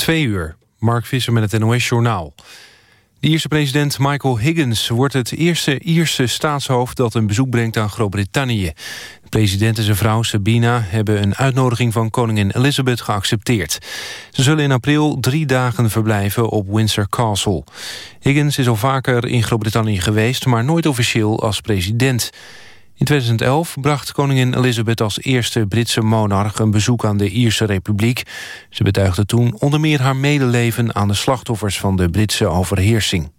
Twee uur. Mark Visser met het NOS-journaal. De Ierse president Michael Higgins wordt het eerste Ierse staatshoofd... dat een bezoek brengt aan Groot-Brittannië. De president en zijn vrouw Sabina hebben een uitnodiging van koningin Elizabeth geaccepteerd. Ze zullen in april drie dagen verblijven op Windsor Castle. Higgins is al vaker in Groot-Brittannië geweest... maar nooit officieel als president. In 2011 bracht koningin Elizabeth als eerste Britse monarch... een bezoek aan de Ierse Republiek. Ze betuigde toen onder meer haar medeleven... aan de slachtoffers van de Britse overheersing.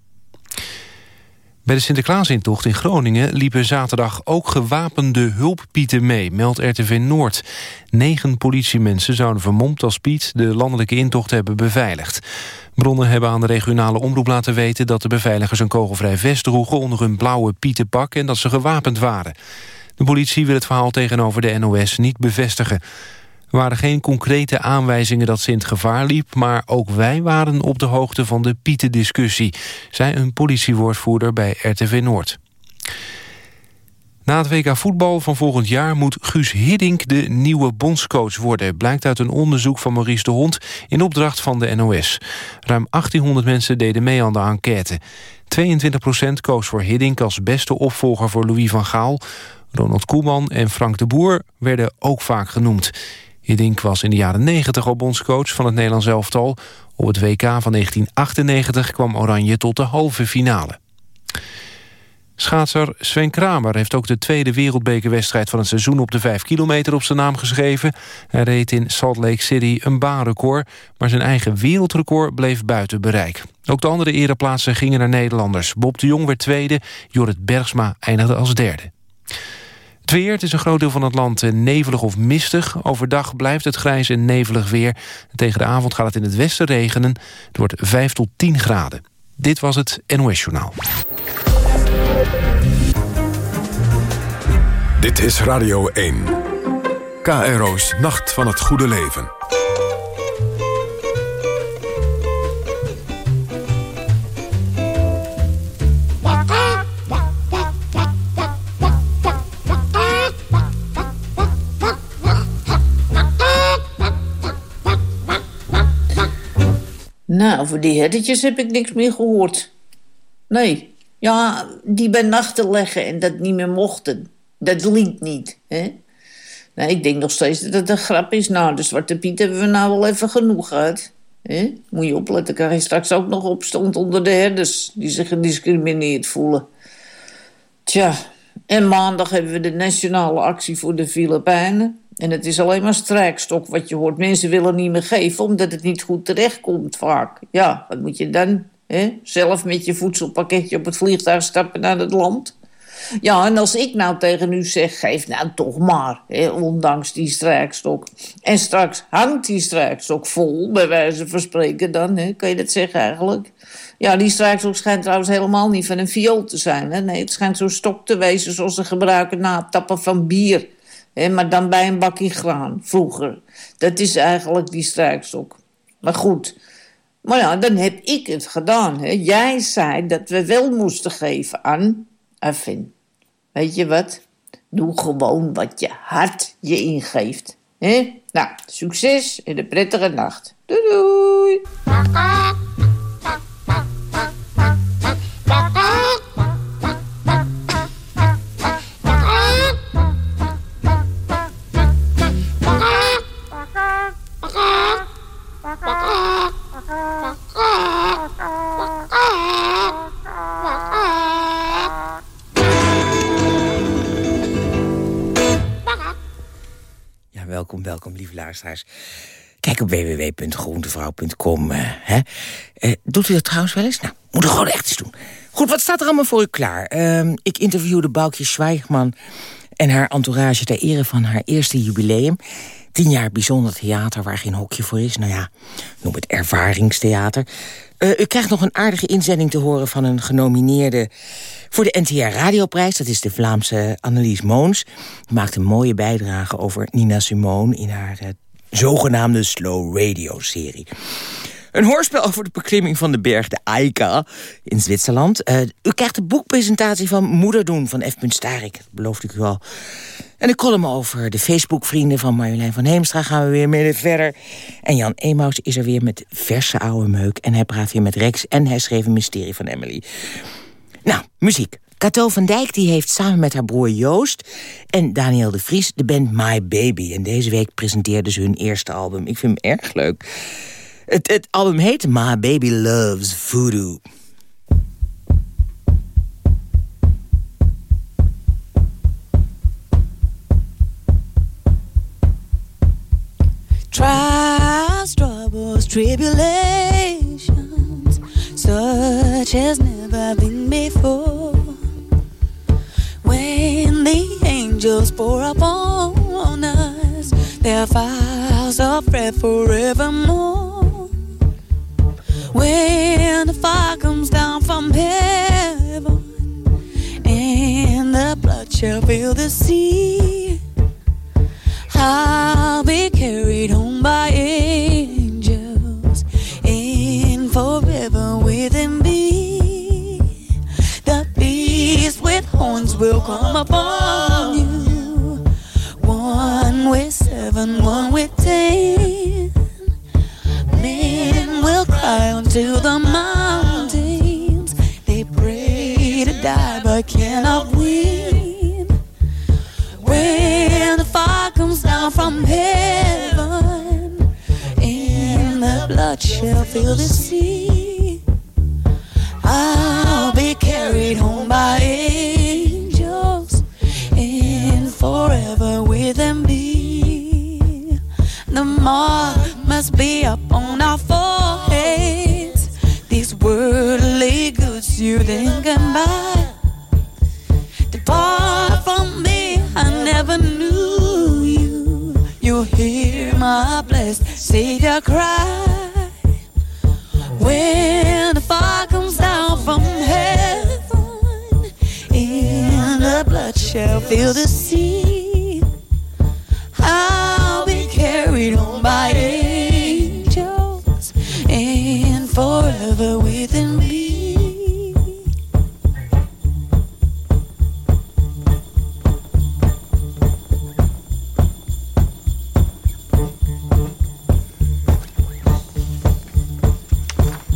Bij de Sinterklaasintocht in Groningen liepen zaterdag ook gewapende hulppieten mee, meldt RTV Noord. Negen politiemensen zouden vermomd als Piet de landelijke intocht hebben beveiligd. Bronnen hebben aan de regionale omroep laten weten... dat de beveiligers een kogelvrij vest droegen onder hun blauwe pietenpak... en dat ze gewapend waren. De politie wil het verhaal tegenover de NOS niet bevestigen. Er waren geen concrete aanwijzingen dat het gevaar liep... maar ook wij waren op de hoogte van de pietendiscussie... zei een politiewoordvoerder bij RTV Noord. Na het WK voetbal van volgend jaar moet Guus Hiddink de nieuwe bondscoach worden. Blijkt uit een onderzoek van Maurice de Hond in opdracht van de NOS. Ruim 1800 mensen deden mee aan de enquête. 22% koos voor Hiddink als beste opvolger voor Louis van Gaal. Ronald Koeman en Frank de Boer werden ook vaak genoemd. Hiddink was in de jaren 90 al bondscoach van het Nederlands elftal. Op het WK van 1998 kwam Oranje tot de halve finale. Schaatser Sven Kramer heeft ook de tweede wereldbekerwedstrijd van het seizoen op de 5 kilometer op zijn naam geschreven. Hij reed in Salt Lake City een baanrecord, maar zijn eigen wereldrecord bleef buiten bereik. Ook de andere ereplaatsen gingen naar Nederlanders. Bob de Jong werd tweede, Jorrit Bergsma eindigde als derde. Het weer, het is een groot deel van het land eh, nevelig of mistig. Overdag blijft het grijs en nevelig weer. Tegen de avond gaat het in het westen regenen. Het wordt 5 tot 10 graden. Dit was het NOS Journaal. Dit is Radio 1. KRO's Nacht van het Goede Leven. Nou, voor die herdertjes heb ik niks meer gehoord. Nee, ja, die bij nachten leggen en dat niet meer mochten. Dat liet niet, hè? Nou, ik denk nog steeds dat het een grap is. Nou, de Zwarte Piet hebben we nou wel even genoeg gehad. Moet je opletten, kan je straks ook nog opstond onder de herders... die zich gediscrimineerd voelen. Tja, en maandag hebben we de nationale actie voor de Filipijnen. En het is alleen maar strijkstok wat je hoort. Mensen willen niet meer geven omdat het niet goed terechtkomt vaak. Ja, wat moet je dan? Hè? Zelf met je voedselpakketje op het vliegtuig stappen naar het land? Ja, en als ik nou tegen u zeg, geef nou toch maar, hè, ondanks die strijkstok. En straks hangt die strijkstok vol, bij wijze van spreken dan, hè, kan je dat zeggen eigenlijk? Ja, die strijkstok schijnt trouwens helemaal niet van een viool te zijn. Hè? Nee, het schijnt zo'n stok te wezen zoals ze gebruiken na het tappen van bier. Maar dan bij een bakje graan, vroeger. Dat is eigenlijk die strijkstok. Maar goed, maar ja, dan heb ik het gedaan. Jij zei dat we wel moesten geven aan Affin. Weet je wat? Doe gewoon wat je hart je ingeeft. Nou, succes en een prettige nacht. Doei doei! Kijk op www.groentevrouw.com. Uh, uh, doet u dat trouwens wel eens? Nou, moet er gewoon echt eens doen. Goed, wat staat er allemaal voor u klaar? Uh, ik interviewde Boukje Zwijgman en haar entourage... ter ere van haar eerste jubileum. Tien jaar bijzonder theater waar geen hokje voor is. Nou ja, noem het ervaringstheater. Uh, u krijgt nog een aardige inzending te horen van een genomineerde... voor de NTR Radioprijs. Dat is de Vlaamse Annelies Moons. Die maakt een mooie bijdrage over Nina Simone... in haar uh, zogenaamde Slow Radio-serie. Een hoorspel over de beklimming van de berg de Eika in Zwitserland. Uh, u krijgt de boekpresentatie van Moeder doen van F. Starik. Dat beloofde ik u al. En de column over de Facebook-vrienden van Marjolein van Heemstra gaan we weer mee verder. En Jan Emaus is er weer met verse oude meuk. En hij praat weer met Rex en hij schreef een mysterie van Emily. Nou, muziek. Cato van Dijk die heeft samen met haar broer Joost en Daniel de Vries de band My Baby. En deze week presenteerden ze hun eerste album. Ik vind hem erg leuk. Het, het album heet My Baby Loves Voodoo. Trials, troubles, tribulations, such as never been before. When the angels pour upon us their files of breath forevermore. When the fire comes down from heaven and the blood shall fill the sea. I'll be carried home by angels and forever within me. The beast with horns will come upon you. One with seven, one with but cannot win. When the fire comes down from heaven and the blood shall fill the sea, I'll shall fill the sea, I'll be carried home by angels and forever within me.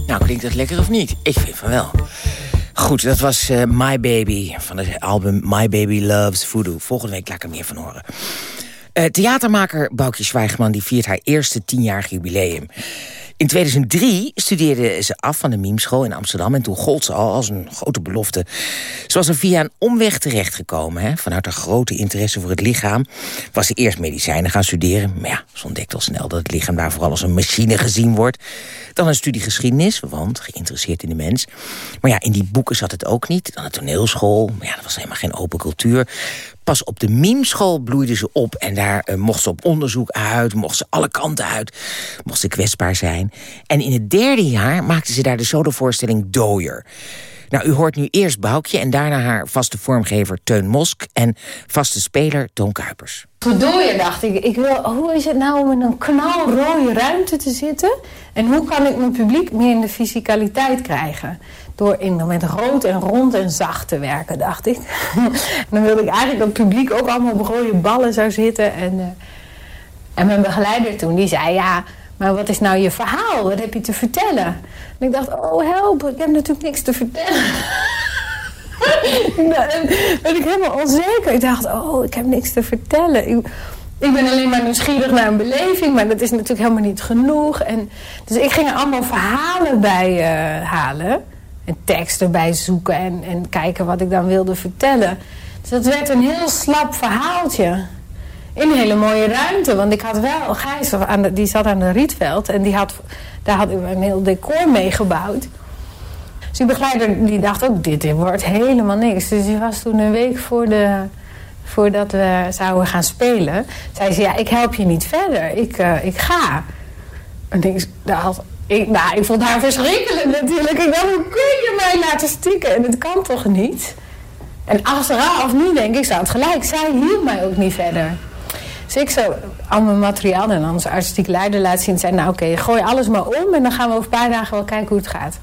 Nou, klinkt dat lekker of niet? Ik vind van wel. Goed, dat was eh, My Baby van het album My Baby Loves Voodoo. Volgende week laat ik er meer van horen. Eh, theatermaker Boukje Zwijgman die viert haar eerste tienjarig jubileum. In 2003 studeerde ze af van de Miemschool in Amsterdam... en toen gold ze al als een grote belofte. Ze was er via een omweg terechtgekomen. Vanuit haar grote interesse voor het lichaam... was ze eerst medicijnen gaan studeren. Maar ja, ze ontdekte al snel dat het lichaam daar vooral als een machine gezien wordt. Dan een studie geschiedenis, want geïnteresseerd in de mens. Maar ja, in die boeken zat het ook niet. Dan een toneelschool, maar ja, dat was helemaal geen open cultuur. Pas op de miemschool bloeide ze op en daar eh, mocht ze op onderzoek uit, mocht ze alle kanten uit, mocht ze kwetsbaar zijn. En in het derde jaar maakte ze daar de solovoorstelling Dooier. Nou, u hoort nu eerst Boukje en daarna haar vaste vormgever Teun Mosk en vaste speler Toon Kuipers. Voor dooien dacht ik, ik wil, hoe is het nou om in een knalrode ruimte te zitten? En hoe kan ik mijn publiek meer in de fysicaliteit krijgen? Door in, met rood en rond en zacht te werken, dacht ik. en dan wilde ik eigenlijk dat het publiek ook allemaal op rode ballen zou zitten. En, uh, en mijn begeleider toen, die zei, ja, maar wat is nou je verhaal? Wat heb je te vertellen? En ik dacht, oh help, ik heb natuurlijk niks te vertellen. en ben ik helemaal onzeker. Ik dacht, oh, ik heb niks te vertellen. Ik, ben alleen maar nieuwsgierig naar een beleving, maar dat is natuurlijk helemaal niet genoeg. En, dus ik ging er allemaal verhalen bij uh, halen. En teksten bij zoeken en, en kijken wat ik dan wilde vertellen. Dus dat werd een heel slap verhaaltje. In een hele mooie ruimte. Want ik had wel, Gijs aan die zat aan de Rietveld. En die had, daar had ik een heel decor mee gebouwd. Dus die begeleider die dacht ook, dit, wordt helemaal niks. Dus die was toen een week voor de, voordat we zouden gaan spelen. Zei ze, ja, ik help je niet verder. Ik, uh, ik ga. En ik, dat, ik, nou, ik vond haar verschrikkelijk natuurlijk. Ik dacht, hoe kun je mij laten stikken? En dat kan toch niet? En achteraf, nu denk ik, zou het gelijk. Zij hielp mij ook niet verder. Dus ik zo al mijn materiaal en onze artistiek leider laten zien. En zei, nou oké, gooi alles maar om en dan gaan we over een paar dagen wel kijken hoe het gaat.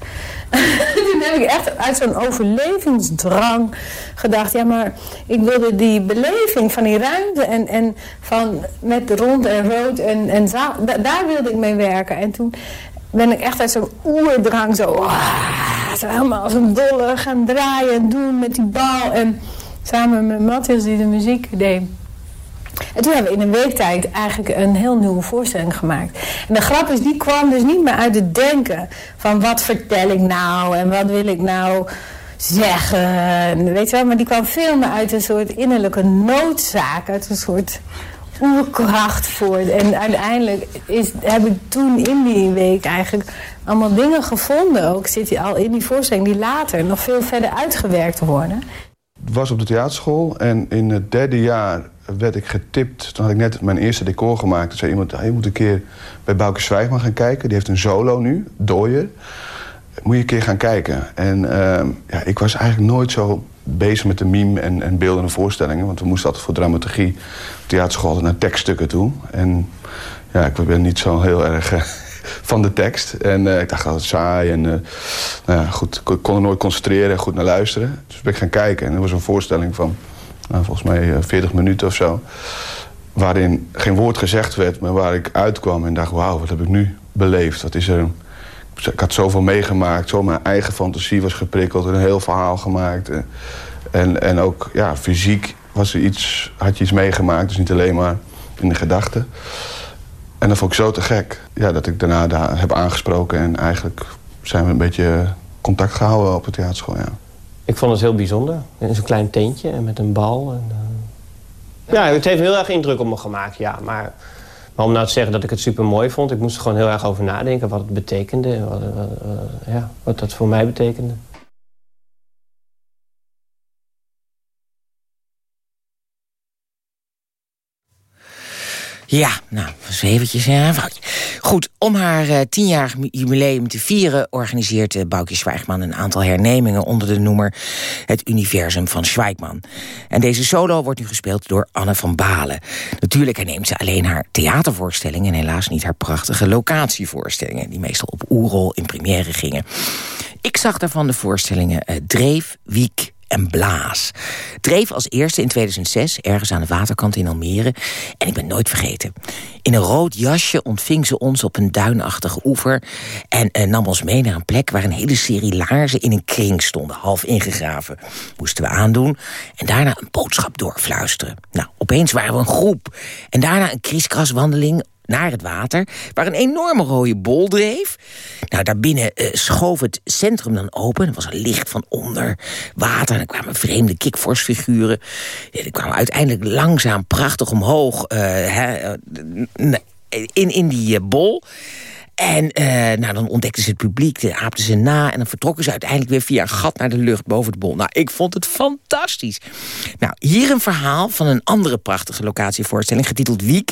Toen heb ik echt uit zo'n overlevingsdrang gedacht, ja maar ik wilde die beleving van die ruimte en, en van met rond en rood en, en zaal, daar wilde ik mee werken. En toen ben ik echt uit zo'n oerdrang zo, ah, zo helemaal als een dolle gaan draaien en doen met die bal. En samen met Matthias die de muziek deed. En toen hebben we in een week tijd eigenlijk een heel nieuwe voorstelling gemaakt. En de grap is, die kwam dus niet meer uit het denken van wat vertel ik nou en wat wil ik nou zeggen. Weet je wel, maar die kwam veel meer uit een soort innerlijke noodzaak, uit een soort oerkracht voort. En uiteindelijk is, heb ik toen in die week eigenlijk allemaal dingen gevonden. Ook zit hij al in die voorstelling die later nog veel verder uitgewerkt worden. Was op de theaterschool en in het derde jaar werd ik getipt. Toen had ik net mijn eerste decor gemaakt. Toen zei iemand, je moet een keer bij Bouke Zwijgman gaan kijken. Die heeft een solo nu, Dooier. Moet je een keer gaan kijken. En uh, ja, ik was eigenlijk nooit zo bezig met de meme en, en beeldende voorstellingen. Want we moesten altijd voor dramaturgie theaterschool altijd naar tekststukken toe. En ja, ik ben niet zo heel erg... Uh, van de tekst. En uh, ik dacht het saai. En uh, nou ja, goed, ik kon er nooit concentreren en goed naar luisteren. Dus ben ik gaan kijken. En er was een voorstelling van nou, volgens mij 40 minuten of zo. Waarin geen woord gezegd werd, maar waar ik uitkwam en dacht: wauw, wat heb ik nu beleefd? Wat is er. Ik had zoveel meegemaakt, zo mijn eigen fantasie was geprikkeld, een heel verhaal gemaakt. En, en ook ja, fysiek was er iets, had je iets meegemaakt, dus niet alleen maar in de gedachten. En dat vond ik zo te gek. Ja, dat ik daarna daar heb aangesproken en eigenlijk zijn we een beetje contact gehouden op het theaterschool. Ja. Ik vond het heel bijzonder. In zo'n klein tentje en met een bal. En, uh... Ja, het heeft heel erg indruk op me gemaakt, ja. Maar, maar, om nou te zeggen dat ik het super mooi vond... ik moest er gewoon heel erg over nadenken wat het betekende. Wat, wat, ja, wat dat voor mij betekende. Ja, nou, was eventjes een. Goed, om haar uh, tienjarig jubileum te vieren... organiseert uh, Boukje Zwijgman een aantal hernemingen... onder de noemer Het Universum van Zwijgman. En deze solo wordt nu gespeeld door Anne van Balen. Natuurlijk herneemt ze alleen haar theatervoorstellingen... en helaas niet haar prachtige locatievoorstellingen... die meestal op Oerol in première gingen. Ik zag daarvan de voorstellingen uh, Dreef, Wiek en Blaas. Dreef als eerste in 2006, ergens aan de waterkant in Almere. En ik ben nooit vergeten. In een rood jasje ontving ze ons op een duinachtige oever... en uh, nam ons mee naar een plek waar een hele serie laarzen in een kring stonden, half ingegraven. Moesten we aandoen en daarna een boodschap doorfluisteren. Nou, opeens waren we een groep. En daarna een krieskraswandeling naar het water, waar een enorme rode bol dreef. Nou, daarbinnen uh, schoof het centrum dan open. Er was een licht van onder water. En er kwamen vreemde kikvorsfiguren. Die kwamen uiteindelijk langzaam prachtig omhoog uh, hè, in, in die bol. En uh, nou, dan ontdekten ze het publiek, de aapten ze na... en dan vertrokken ze uiteindelijk weer via een gat naar de lucht boven de bol. Nou, ik vond het fantastisch. Nou, hier een verhaal van een andere prachtige locatievoorstelling... getiteld Wiek,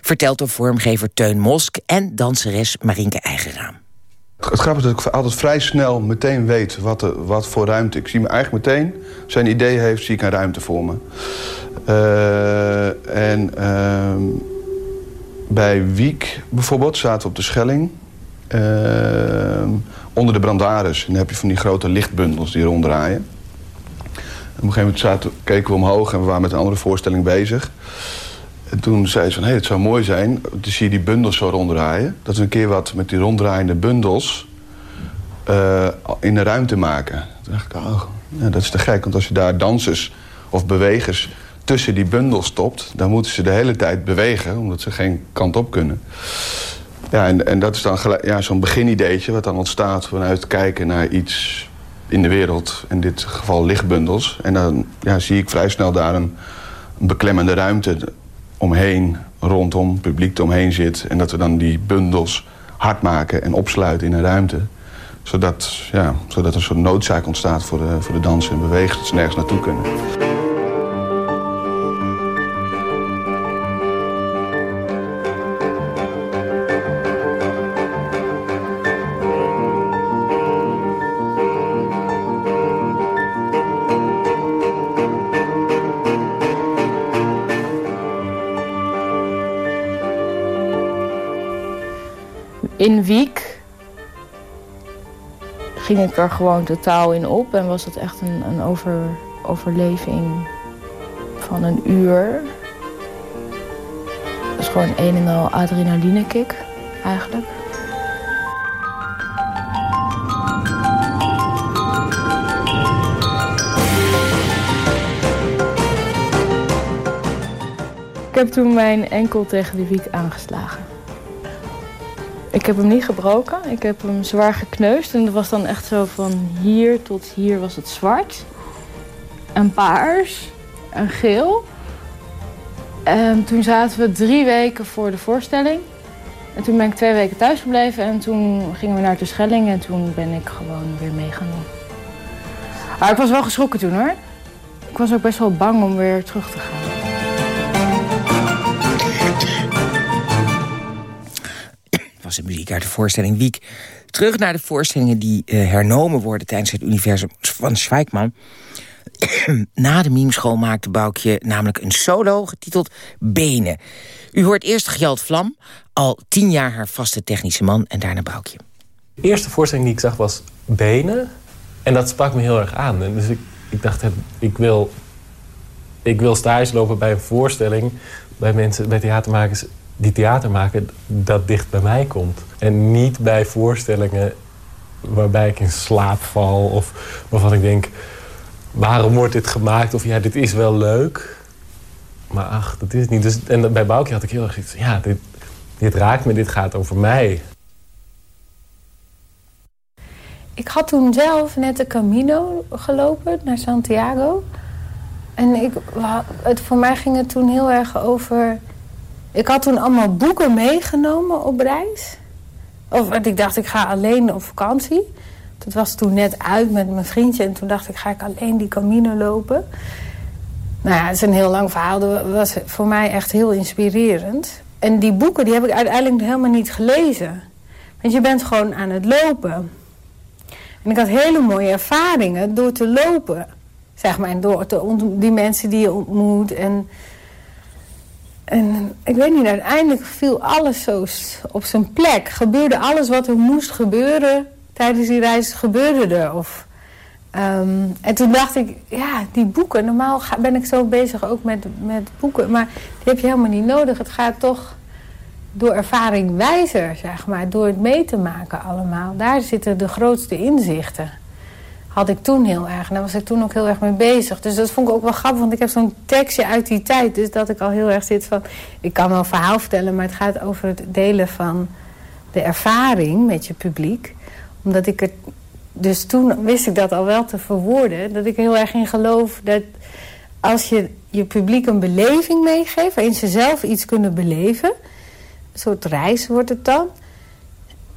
verteld door vormgever Teun Mosk... en danseres Marinke Eigenraam. Het grappige is dat ik altijd vrij snel meteen weet wat, de, wat voor ruimte. Ik zie me eigenlijk meteen, een idee heeft, zie ik een ruimte voor me. Uh, en... Uh, bij Wiek bijvoorbeeld zaten we op de Schelling. Uh, onder de brandaris. En dan heb je van die grote lichtbundels die ronddraaien. En op een gegeven moment zaten, keken we omhoog en we waren met een andere voorstelling bezig. En toen zei ze van, hé, hey, het zou mooi zijn. Dan zie je die bundels zo ronddraaien. Dat is een keer wat met die ronddraaiende bundels uh, in de ruimte maken. Toen dacht ik, oh, ja, dat is te gek. Want als je daar dansers of bewegers tussen die bundels stopt... dan moeten ze de hele tijd bewegen, omdat ze geen kant op kunnen. Ja, en, en dat is dan ja, zo'n beginideetje wat dan ontstaat... vanuit kijken naar iets in de wereld, in dit geval lichtbundels. En dan ja, zie ik vrij snel daar een, een beklemmende ruimte omheen, rondom, publiek eromheen zit. En dat we dan die bundels hard maken en opsluiten in een ruimte. Zodat, ja, zodat er een soort noodzaak ontstaat voor de, voor de dansen en bewegen, dat ze nergens naartoe kunnen. Ging ik er gewoon totaal in op en was het echt een, een over, overleving van een uur. Het was gewoon een en al adrenaline kick eigenlijk. Ik heb toen mijn enkel tegen de wiek aangeslagen. Heb hem niet gebroken. Ik heb hem zwaar gekneusd. En dat was dan echt zo van hier tot hier was het zwart. En paars. En geel. En toen zaten we drie weken voor de voorstelling. En toen ben ik twee weken thuis gebleven. En toen gingen we naar de Schelling. En toen ben ik gewoon weer meegenomen. Maar ik was wel geschrokken toen hoor. Ik was ook best wel bang om weer terug te gaan. Muziek uit de voorstelling Wiek. Terug naar de voorstellingen die uh, hernomen worden tijdens het universum van Schweikman. Na de memeschool maakte Boukje namelijk een solo getiteld Benen. U hoort eerst Gjald Vlam, al tien jaar haar vaste technische man en daarna Boukje. De eerste voorstelling die ik zag was Benen. En dat sprak me heel erg aan. En dus ik, ik dacht, ik wil, ik wil stage lopen bij een voorstelling... bij mensen, bij theatermakers die theater maken, dat dicht bij mij komt. En niet bij voorstellingen waarbij ik in slaap val of waarvan ik denk, waarom wordt dit gemaakt? Of ja, dit is wel leuk, maar ach, dat is het niet. Dus, en bij Boukje had ik heel erg gezegd, ja, dit, dit raakt me, dit gaat over mij. Ik had toen zelf net de Camino gelopen naar Santiago. En ik, het, voor mij ging het toen heel erg over ik had toen allemaal boeken meegenomen op reis. Of, want ik dacht, ik ga alleen op vakantie. Dat was toen net uit met mijn vriendje. En toen dacht ik, ga ik alleen die Camino lopen. Nou ja, het is een heel lang verhaal. Dat was voor mij echt heel inspirerend. En die boeken die heb ik uiteindelijk helemaal niet gelezen. Want je bent gewoon aan het lopen. En ik had hele mooie ervaringen door te lopen. Zeg maar, en door te die mensen die je ontmoet. En en ik weet niet, uiteindelijk viel alles zo op zijn plek. Gebeurde alles wat er moest gebeuren tijdens die reis, gebeurde er. Of, ehm, en toen dacht ik, ja, die boeken, normaal ben ik zo bezig ook met, met boeken. Maar die heb je helemaal niet nodig. Het gaat toch door ervaring wijzer, zeg maar. Door het mee te maken allemaal. Daar zitten de grootste inzichten had ik toen heel erg. En daar was ik toen ook heel erg mee bezig. Dus dat vond ik ook wel grappig, want ik heb zo'n tekstje uit die tijd. Dus dat ik al heel erg zit van... Ik kan wel verhaal vertellen, maar het gaat over het delen van de ervaring met je publiek. Omdat ik het... Dus toen wist ik dat al wel te verwoorden. Dat ik heel erg in geloof dat als je je publiek een beleving meegeeft... waarin ze zelf iets kunnen beleven... een soort reis wordt het dan...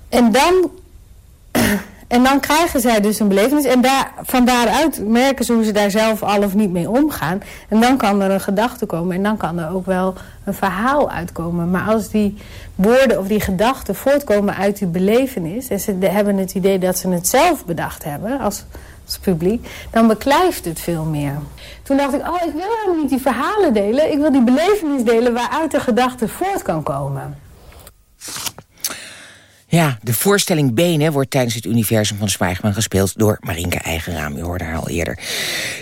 En dan en dan krijgen zij dus een belevenis. En daar, van daaruit merken ze hoe ze daar zelf al of niet mee omgaan. En dan kan er een gedachte komen. En dan kan er ook wel een verhaal uitkomen. Maar als die woorden of die gedachten voortkomen uit die belevenis... en ze hebben het idee dat ze het zelf bedacht hebben als, als publiek... dan beklijft het veel meer. Toen dacht ik, oh, ik wil helemaal niet die verhalen delen. Ik wil die belevenis delen waaruit de gedachte voort kan komen. Ja, de voorstelling Benen wordt tijdens het universum van Zwijgman gespeeld door Marinke Eigenraam. U hoorde haar al eerder.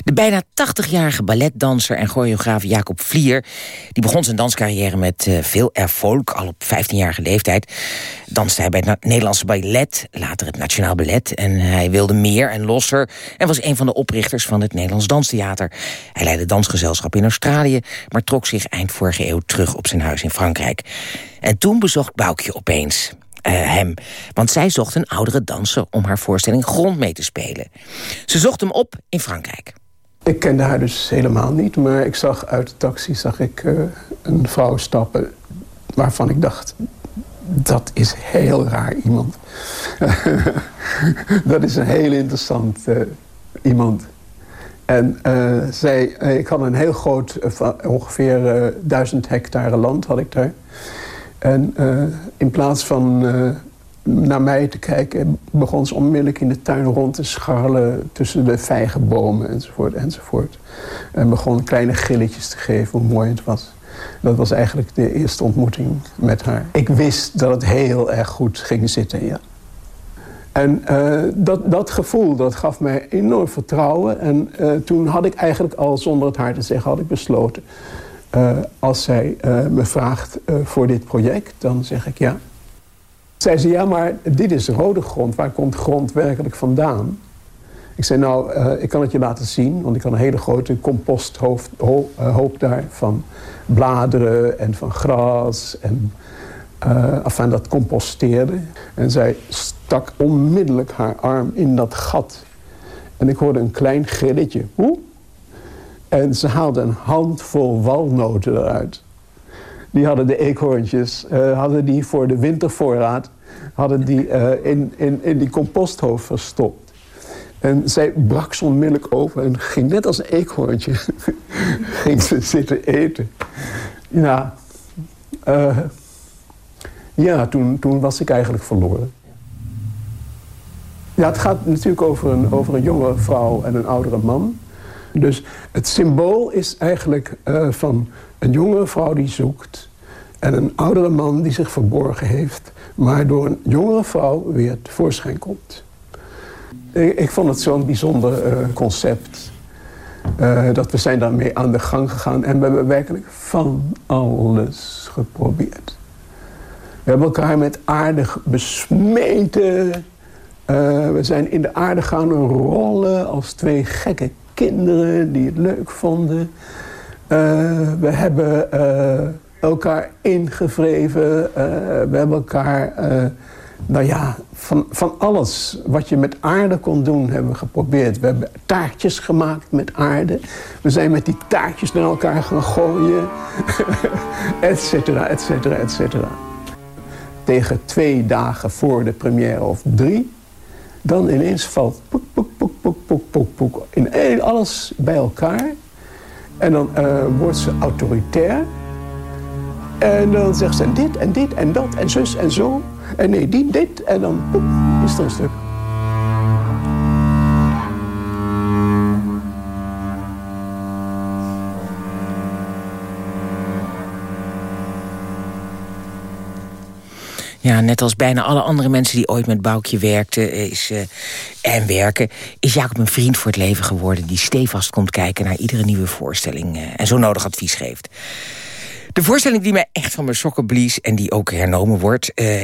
De bijna 80-jarige balletdanser en choreograaf Jacob Vlier... die begon zijn danscarrière met uh, veel erfolg, al op 15-jarige leeftijd. Danste hij bij het Nederlandse Ballet, later het Nationaal Ballet... en hij wilde meer en losser en was een van de oprichters van het Nederlands Danstheater. Hij leidde dansgezelschap in Australië... maar trok zich eind vorige eeuw terug op zijn huis in Frankrijk. En toen bezocht Boukje opeens hem. Want zij zocht een oudere danser om haar voorstelling Grond mee te spelen. Ze zocht hem op in Frankrijk. Ik kende haar dus helemaal niet, maar ik zag uit de taxi zag ik, uh, een vrouw stappen... waarvan ik dacht, dat is heel raar iemand. dat is een heel interessant uh, iemand. En zij, ik had een heel groot, ongeveer duizend hectare land had ik daar. En uh, in plaats van uh, naar mij te kijken... begon ze onmiddellijk in de tuin rond te scharrelen... tussen de vijgenbomen enzovoort enzovoort. En begon kleine gilletjes te geven hoe mooi het was. Dat was eigenlijk de eerste ontmoeting met haar. Ik wist dat het heel erg goed ging zitten, ja. En uh, dat, dat gevoel, dat gaf mij enorm vertrouwen. En toen had ik eigenlijk al, zonder het haar te zeggen, had ik besloten... Uh, als zij me vraagt voor dit project, dan zeg ik ja. Zij zei, ja, maar dit is rode grond. Waar komt grond werkelijk vandaan? Ik zei, nou, ik kan het je laten zien. Want ik had een hele grote composthoop hoop daar van bladeren en van gras en enfin, dat composteerde. En zij stak onmiddellijk haar arm in dat gat. En ik hoorde een klein grilletje. En ze haalde een handvol walnoten eruit. Die hadden de eekhoorntjes, uh, hadden die voor de wintervoorraad... hadden die uh, in, in, in die composthoofd verstopt. En zij brak ze onmiddellijk open en ging net als een eekhoorntje... ging ze zitten eten. Ja, uh, ja toen, toen was ik eigenlijk verloren. Ja, het gaat natuurlijk over een, over een jonge vrouw en een oudere man. Dus het symbool is eigenlijk uh, van een jonge vrouw die zoekt... en een oudere man die zich verborgen heeft... maar door een jongere vrouw weer tevoorschijn komt. Ik, vond het zo'n bijzonder uh, concept. Uh, dat we zijn daarmee aan de gang gegaan... en we hebben werkelijk van alles geprobeerd. We hebben elkaar met aarde besmeten. We zijn in de aarde gaan rollen als twee gekke kinderen die het leuk vonden. Uh, we hebben elkaar ingevreven. we hebben elkaar, nou ja, van, van alles wat je met aarde kon doen, hebben we geprobeerd. We hebben taartjes gemaakt met aarde. We zijn met die taartjes naar elkaar gaan gooien. et cetera, et cetera, et cetera tegen twee dagen voor de première of drie... dan ineens valt poek, poek, poek, poek, poek, poek, poek, in alles bij elkaar. En dan uh, wordt ze autoritair. En dan zegt ze dit en dit en dat en zus en zo. En nee, die dit en dan poep, is er een stuk. Ja, net als bijna alle andere mensen die ooit met Boukje werkten is, uh, en werken... is Jacob een vriend voor het leven geworden... die stevast komt kijken naar iedere nieuwe voorstelling... Uh, en zo nodig advies geeft. De voorstelling die mij echt van mijn sokken blies... en die ook hernomen wordt... Uh,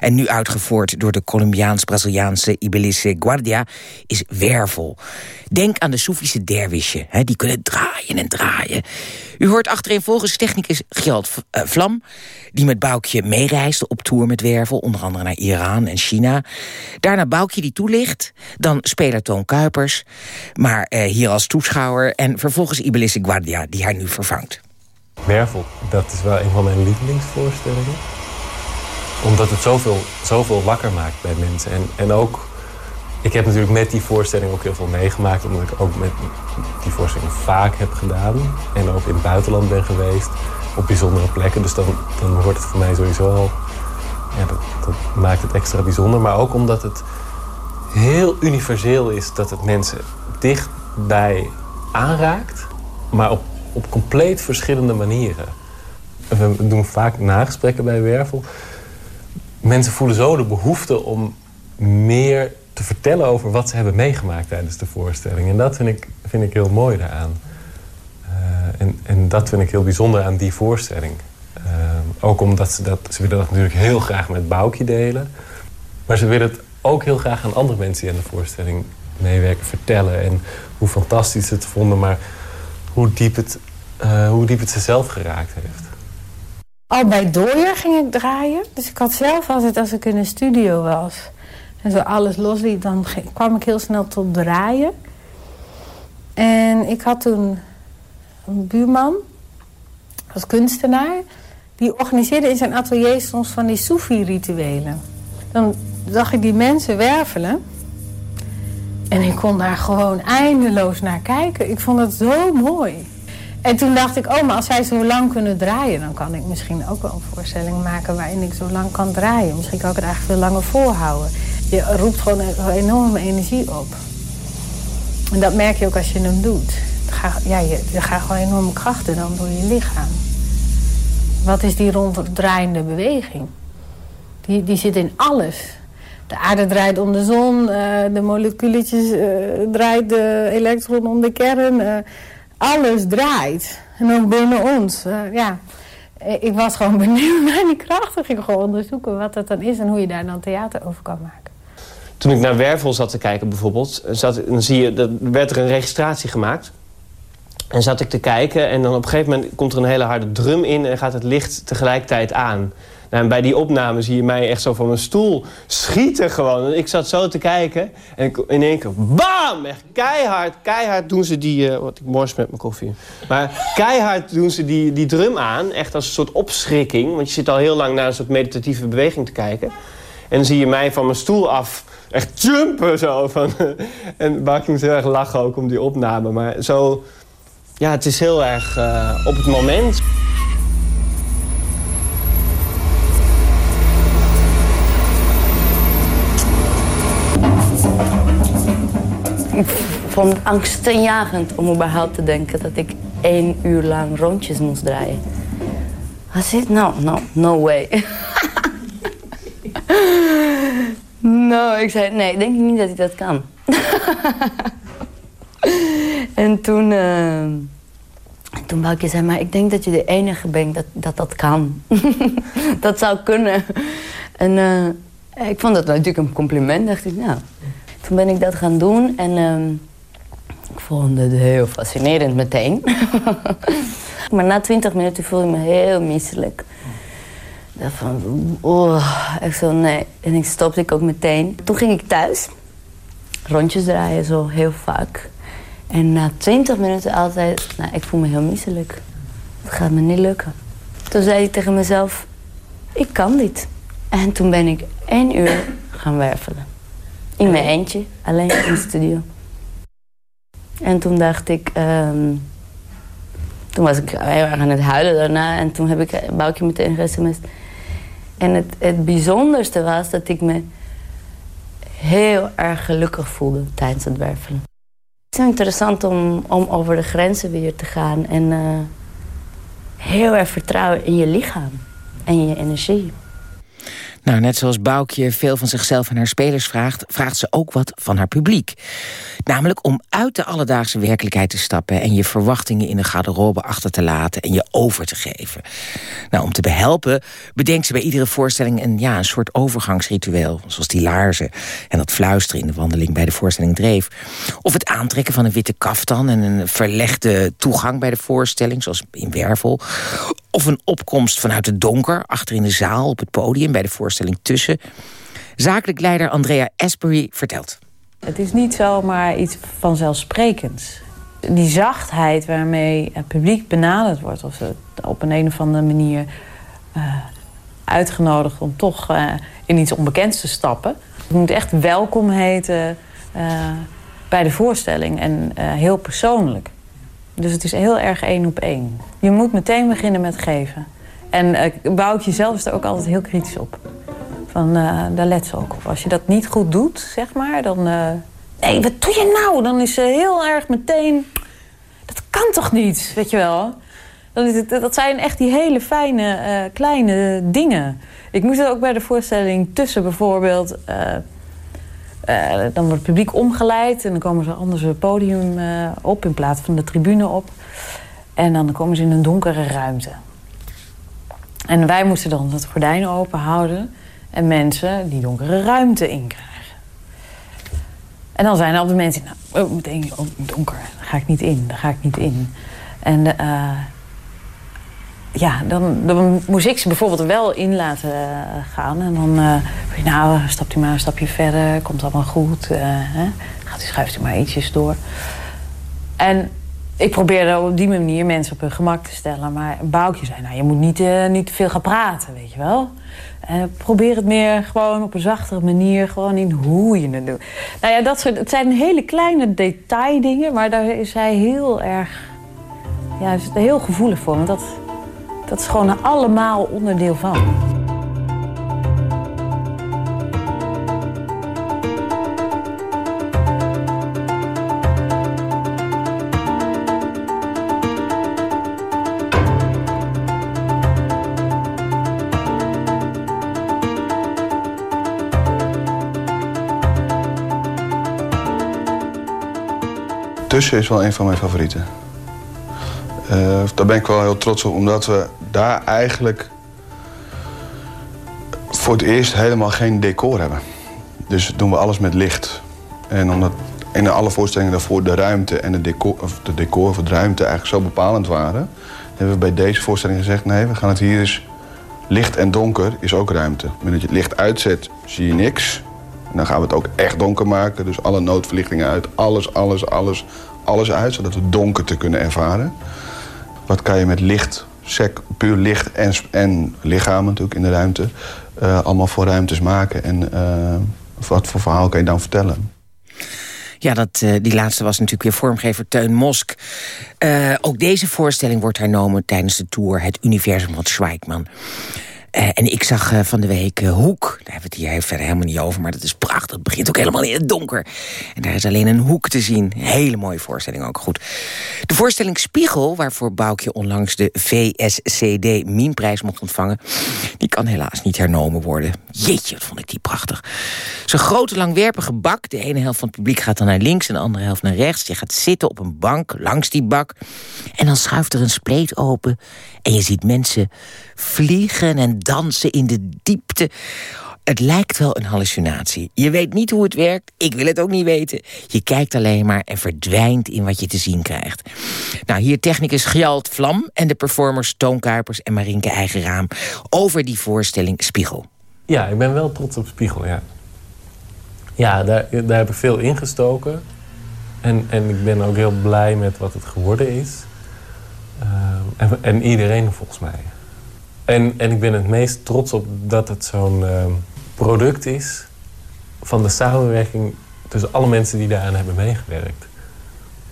en nu uitgevoerd door de Colombiaans-Braziliaanse Ibelice Guardia... is Wervel. Denk aan de Soefische derwisje. Hè, die kunnen draaien en draaien. U hoort achtereenvolgens technicus Gerald uh, Vlam... die met Boukje meereisde op tour met Wervel... onder andere naar Iran en China. Daarna Boukje die toelicht. Dan speler Toon Kuipers. Maar uh, hier als toeschouwer. En vervolgens Ibelice Guardia, die haar nu vervangt. Wervel, dat is wel een van mijn lievelingsvoorstellingen. Omdat het zoveel, zoveel wakker maakt bij mensen. En, en ook, ik heb natuurlijk met die voorstelling ook heel veel meegemaakt. Omdat ik ook met die voorstelling vaak heb gedaan. En ook in het buitenland ben geweest. Op bijzondere plekken. Dus dan, dan wordt het voor mij sowieso al... Ja, dat, dat maakt het extra bijzonder. Maar ook omdat het heel universeel is dat het mensen dichtbij aanraakt. Maar op op compleet verschillende manieren. We doen vaak nagesprekken bij Wervel. Mensen voelen zo de behoefte om meer te vertellen over wat ze hebben meegemaakt tijdens de voorstelling. En dat vind ik, vind ik heel mooi daaraan. Uh, en, en dat vind ik heel bijzonder aan die voorstelling. Uh, ook omdat ze dat, ze willen dat natuurlijk heel graag met Boukje delen. Maar ze willen het ook heel graag aan andere mensen die aan de voorstelling meewerken vertellen. En hoe fantastisch ze het vonden, maar hoe diep het, uh, hoe diep het ze zelf geraakt heeft. Al bij Dooier ging ik draaien. Dus ik had zelf altijd, als ik in een studio was... en zo alles losliet, dan kwam ik heel snel tot draaien. En ik had toen een buurman, als kunstenaar... die organiseerde in zijn atelier soms van die Soefi-rituelen. Dan zag ik die mensen wervelen... En ik kon daar gewoon eindeloos naar kijken. Ik vond het zo mooi. En toen dacht ik, oh, maar als zij zo lang kunnen draaien... dan kan ik misschien ook wel een voorstelling maken waarin ik zo lang kan draaien. Misschien kan ik het eigenlijk veel langer volhouden. Je roept gewoon een enorme energie op. En dat merk je ook als je hem doet. ja, je, er gaan gewoon enorme krachten dan door je lichaam. Wat is die ronddraaiende beweging? Die, die zit in alles. De aarde draait om de zon, eh, de moleculetjes uh, draait de elektron om de kern. Uh, alles draait. En ook binnen ons. ja. Ik was gewoon benieuwd naar die krachten. Ging gewoon onderzoeken wat dat dan is en hoe je daar dan theater over kan maken. Toen ik naar Wervel zat te kijken bijvoorbeeld, zat, dan zie je, dat werd er een registratie gemaakt. En zat ik te kijken en dan op een gegeven moment komt er een hele harde drum in en gaat het licht tegelijkertijd aan. En bij die opname zie je mij echt zo van mijn stoel schieten gewoon. Ik zat zo te kijken en in één keer, bam! Echt keihard, keihard doen ze die... Uh, wat ik mors met mijn koffie. Maar keihard doen ze die, die drum aan. Echt als een soort opschrikking. Want je zit al heel lang naar een soort meditatieve beweging te kijken. En dan zie je mij van mijn stoel af echt jumpen zo. Van, en Bak moest heel erg lachen ook om die opname. Maar zo... Ja, het is heel erg uh, op het moment. Vond het angstaanjagend om überhaupt te denken dat ik één uur lang rondjes moest draaien. Was it? No, no, no way. no, ik zei, nee, ik denk niet dat ik dat kan. en toen... Uh, toen Boukje zei, maar ik denk dat je de enige bent dat dat, dat kan. dat zou kunnen. En uh, ik vond dat natuurlijk een compliment. dacht ik, nou, toen ben ik dat gaan doen en uh, ik vond het heel fascinerend meteen. maar na twintig minuten voelde ik me heel misselijk. Dacht van, oh, ik zo, nee. En ik stopte ik ook meteen. Toen ging ik thuis, rondjes draaien zo heel vaak. En na twintig minuten altijd, nou, ik voel me heel misselijk. Het gaat me niet lukken. Toen zei ik tegen mezelf, ik kan dit. En toen ben ik één uur gaan wervelen. In mijn eentje, alleen in de studio. En toen dacht ik... Um, toen was ik heel erg aan het huilen daarna. En toen heb ik Boukje meteen ge-sms'd. En het, het bijzonderste was dat ik me heel erg gelukkig voelde tijdens het wervelen. Het is interessant om, om over de grenzen weer te gaan. En uh, heel erg vertrouwen in je lichaam en je energie. Nou, net zoals Boukje veel van zichzelf en haar spelers vraagt... vraagt ze ook wat van haar publiek. Namelijk om uit de alledaagse werkelijkheid te stappen... en je verwachtingen in de garderobe achter te laten... en je over te geven. Nou, om te behelpen bedenkt ze bij iedere voorstelling... een, ja, een soort overgangsritueel, zoals die laarzen... en dat fluisteren in de wandeling bij de voorstelling Dreef. Of het aantrekken van een witte kaftan... en een verlegde toegang bij de voorstelling, zoals in Wervel. Of een opkomst vanuit het donker, achter in de zaal... op het podium bij de voorstelling Tussen. Zakelijk leider Andrea Esbury vertelt. Het is niet zomaar iets vanzelfsprekends. Die zachtheid waarmee het publiek benaderd wordt... of op een, een of andere manier uh, uitgenodigd om toch uh, in iets onbekends te stappen. Het moet echt welkom heten uh, bij de voorstelling en heel persoonlijk. Dus het is heel erg één op één. Je moet meteen beginnen met geven. En uh, Boukje zelf is er ook altijd heel kritisch op. Van, uh, daar let ze ook op. Als je dat niet goed doet, zeg maar, dan... Uh, nee, wat doe je nou? Dan is ze heel erg meteen... Dat kan toch niet, weet je wel? Dan is het, dat zijn echt die hele fijne, kleine dingen. Ik moest het ook bij de voorstelling tussen bijvoorbeeld... dan wordt het publiek omgeleid en dan komen ze anders het podium op in plaats van de tribune op. En dan komen ze in een donkere ruimte. En wij moesten dan het gordijn open houden en mensen die donkere ruimte inkrijgen. En dan zijn er altijd mensen nou, oh, meteen, oh, donker, daar ga ik niet in, daar ga ik niet in. En uh, ja, dan, dan, moest ik ze bijvoorbeeld wel in laten uh, gaan. En dan, uh, nou, stapt u maar een stapje verder, komt allemaal goed. Hè? Gaat u, schuift u maar ietsjes door. En ik probeerde op die manier mensen op hun gemak te stellen. Maar Boukje zei, nou, je moet niet, niet te veel gaan praten, weet je wel. Probeer het meer gewoon op een zachtere manier, gewoon in hoe je het doet. Nou ja, dat het zijn hele kleine detaildingen, maar daar is hij heel erg, ja, is heel gevoelig voor. Want dat, dat is gewoon er allemaal onderdeel van. Tussen is wel een van mijn favorieten. Eh, daar ben ik wel heel trots op, omdat we daar eigenlijk voor het eerst helemaal geen decor hebben. Dus doen we alles met licht. En omdat in alle voorstellingen daarvoor de ruimte en de decor, of de decor of de ruimte eigenlijk zo bepalend waren, hebben we bij deze voorstelling gezegd: nee, we gaan het hier eens licht en donker is ook ruimte. Dat je het licht uitzet, zie je niks. En dan gaan we het ook echt donker maken. Dus alle noodverlichtingen uit, alles, alles, alles, alles uit, zodat we donker te kunnen ervaren. Wat kan je met licht, sec, puur licht en, en lichamen natuurlijk in de ruimte, uh, allemaal voor ruimtes maken en uh, wat voor verhaal kan je dan vertellen? Ja, dat, uh, die laatste was natuurlijk weer vormgever Teun Mosk. Ook deze voorstelling wordt hernomen tijdens de tour Het Universum van Schweikman. Uh, en ik zag uh, van de week uh, Hoek. Daar hebben we het hier verder helemaal niet over. Maar dat is prachtig. Het begint ook helemaal in het donker. En daar is alleen een hoek te zien. Hele mooie voorstelling ook goed. De voorstelling Spiegel, waarvoor Boukje onlangs de VSCD Mienprijs mocht ontvangen... die kan helaas niet hernomen worden. Jeetje, wat vond ik die prachtig. Zo'n grote langwerpige bak. De ene helft van het publiek gaat dan naar links en de andere helft naar rechts. Je gaat zitten op een bank langs die bak. En dan schuift er een spleet open. En je ziet mensen vliegen en dansen in de diepte. Het lijkt wel een hallucinatie. Je weet niet hoe het werkt, ik wil het ook niet weten. Je kijkt alleen maar en verdwijnt in wat je te zien krijgt. Nou, hier technicus Gjalt Vlam en de performers Toon Kuipers en Marinke Eigenraam... over die voorstelling Spiegel. Ja, ik ben wel trots op Spiegel, ja. Ja, daar, daar heb ik veel ingestoken. En, en ik ben ook heel blij met wat het geworden is. Uh, en, en iedereen volgens mij. En, en ik ben het meest trots op dat het zo'n uh, product is van de samenwerking tussen alle mensen die daaraan hebben meegewerkt.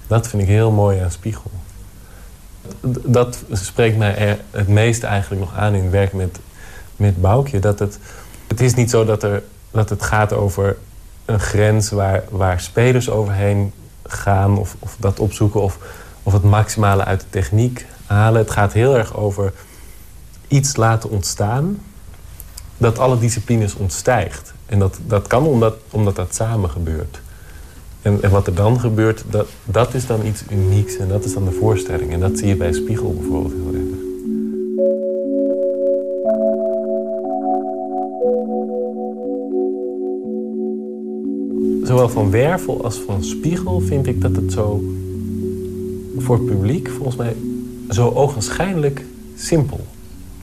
Dat vind ik heel mooi aan Spiegel. Dat spreekt mij er het meest eigenlijk nog aan in het werk met, met Boukje. Dat het, het is niet zo dat, er, dat het gaat over een grens waar, waar spelers overheen gaan of, of dat opzoeken of, of het maximale uit de techniek halen. Het gaat heel erg over iets laten ontstaan dat alle disciplines ontstijgt. En dat, dat kan omdat, omdat dat samen gebeurt. En, en wat er dan gebeurt, dat, dat is dan iets unieks. En dat is dan de voorstelling. En dat zie je bij Spiegel bijvoorbeeld heel erg. Zowel van Wervel als van Spiegel vind ik dat het zo voor het publiek volgens mij zo ogenschijnlijk simpel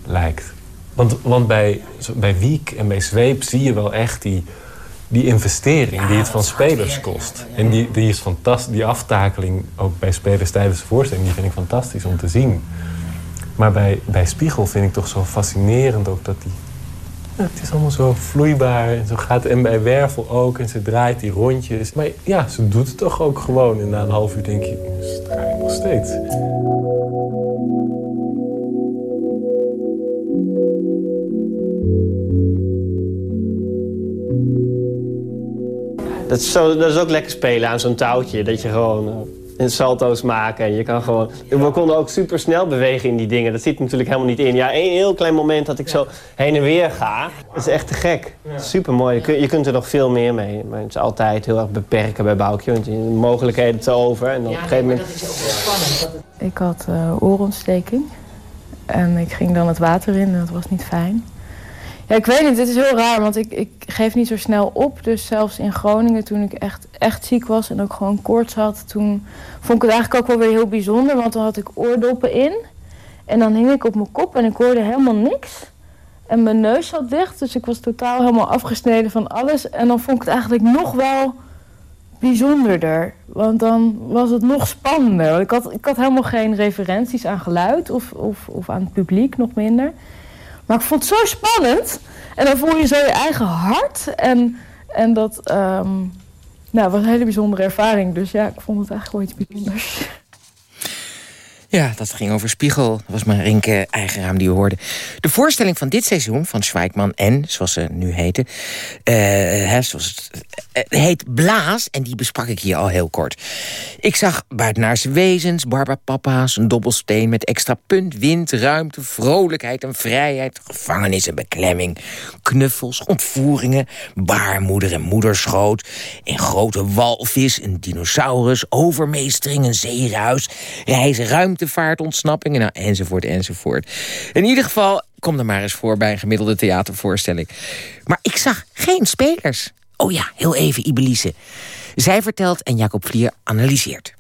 lijkt. Want, want bij, bij Wiek en bij Zweep zie je wel echt die, die investering die het van spelers kost. En die, die is fantastisch. Die aftakeling ook bij spelers tijdens de voorstelling, die vind ik fantastisch om te zien. Maar bij, bij Spiegel vind ik toch zo fascinerend ook dat die. het is allemaal zo vloeibaar en zo gaat. En bij Wervel ook. En ze draait die rondjes. Maar ja, ze doet het toch ook gewoon. En na een half uur denk je, draait nog steeds. Dat is, zo, dat is ook lekker spelen aan zo'n touwtje. Dat je gewoon uh, salto's maken. En je kan gewoon... We konden ook super snel bewegen in die dingen. Dat zit natuurlijk helemaal niet in. Ja, één heel klein moment dat ik zo heen en weer ga. Dat is echt te gek. Super mooi. Je, kun, je kunt er nog veel meer mee. Maar het is altijd heel erg beperken bij Boukje. Want je mogelijkheden te over. En dan op een gegeven moment... dat is ook spannend. Ik had uh, oorontsteking. En ik ging dan het water in en dat was niet fijn. Ja, ik weet niet, het is heel raar, want ik, ik geef niet zo snel op. Dus zelfs in Groningen, toen ik echt, echt ziek was en ook gewoon koorts had... toen vond ik het eigenlijk ook wel weer heel bijzonder, want dan had ik oordoppen in. En dan hing ik op mijn kop en ik hoorde helemaal niks. En mijn neus zat dicht, dus ik was totaal helemaal afgesneden van alles. En dan vond ik het eigenlijk nog wel bijzonderder. Want dan was het nog spannender. Ik had, ik had helemaal geen referenties aan geluid of, of, of aan het publiek, nog minder... Maar ik vond het zo spannend. En dan voel je zo je eigen hart. En, en dat um, nou, was een hele bijzondere ervaring. Dus ja, ik vond het eigenlijk wel iets bijzonders. Ja, dat ging over Spiegel. Dat was mijn Rinke Eigenraam die we hoorden. De voorstelling van dit seizoen van Schweikman en, zoals ze nu heten... Zoals het eh, heet Blaas en die besprak ik hier al heel kort. Ik zag buitenaardse wezens, barbapapa's, een dobbelsteen met extra punt, wind, ruimte, vrolijkheid en vrijheid, gevangenis en beklemming, knuffels, ontvoeringen, baarmoeder en moederschoot, een grote walvis, een dinosaurus, overmeestering, een zeeruis, reizen, ruimtevaart, ontsnappingen, nou, enzovoort, enzovoort. In ieder geval, kom er maar eens voor bij een gemiddelde theatervoorstelling. Maar ik zag geen spelers. Oh ja, heel even Ibelise. Zij vertelt en Jacob Vlier analyseert.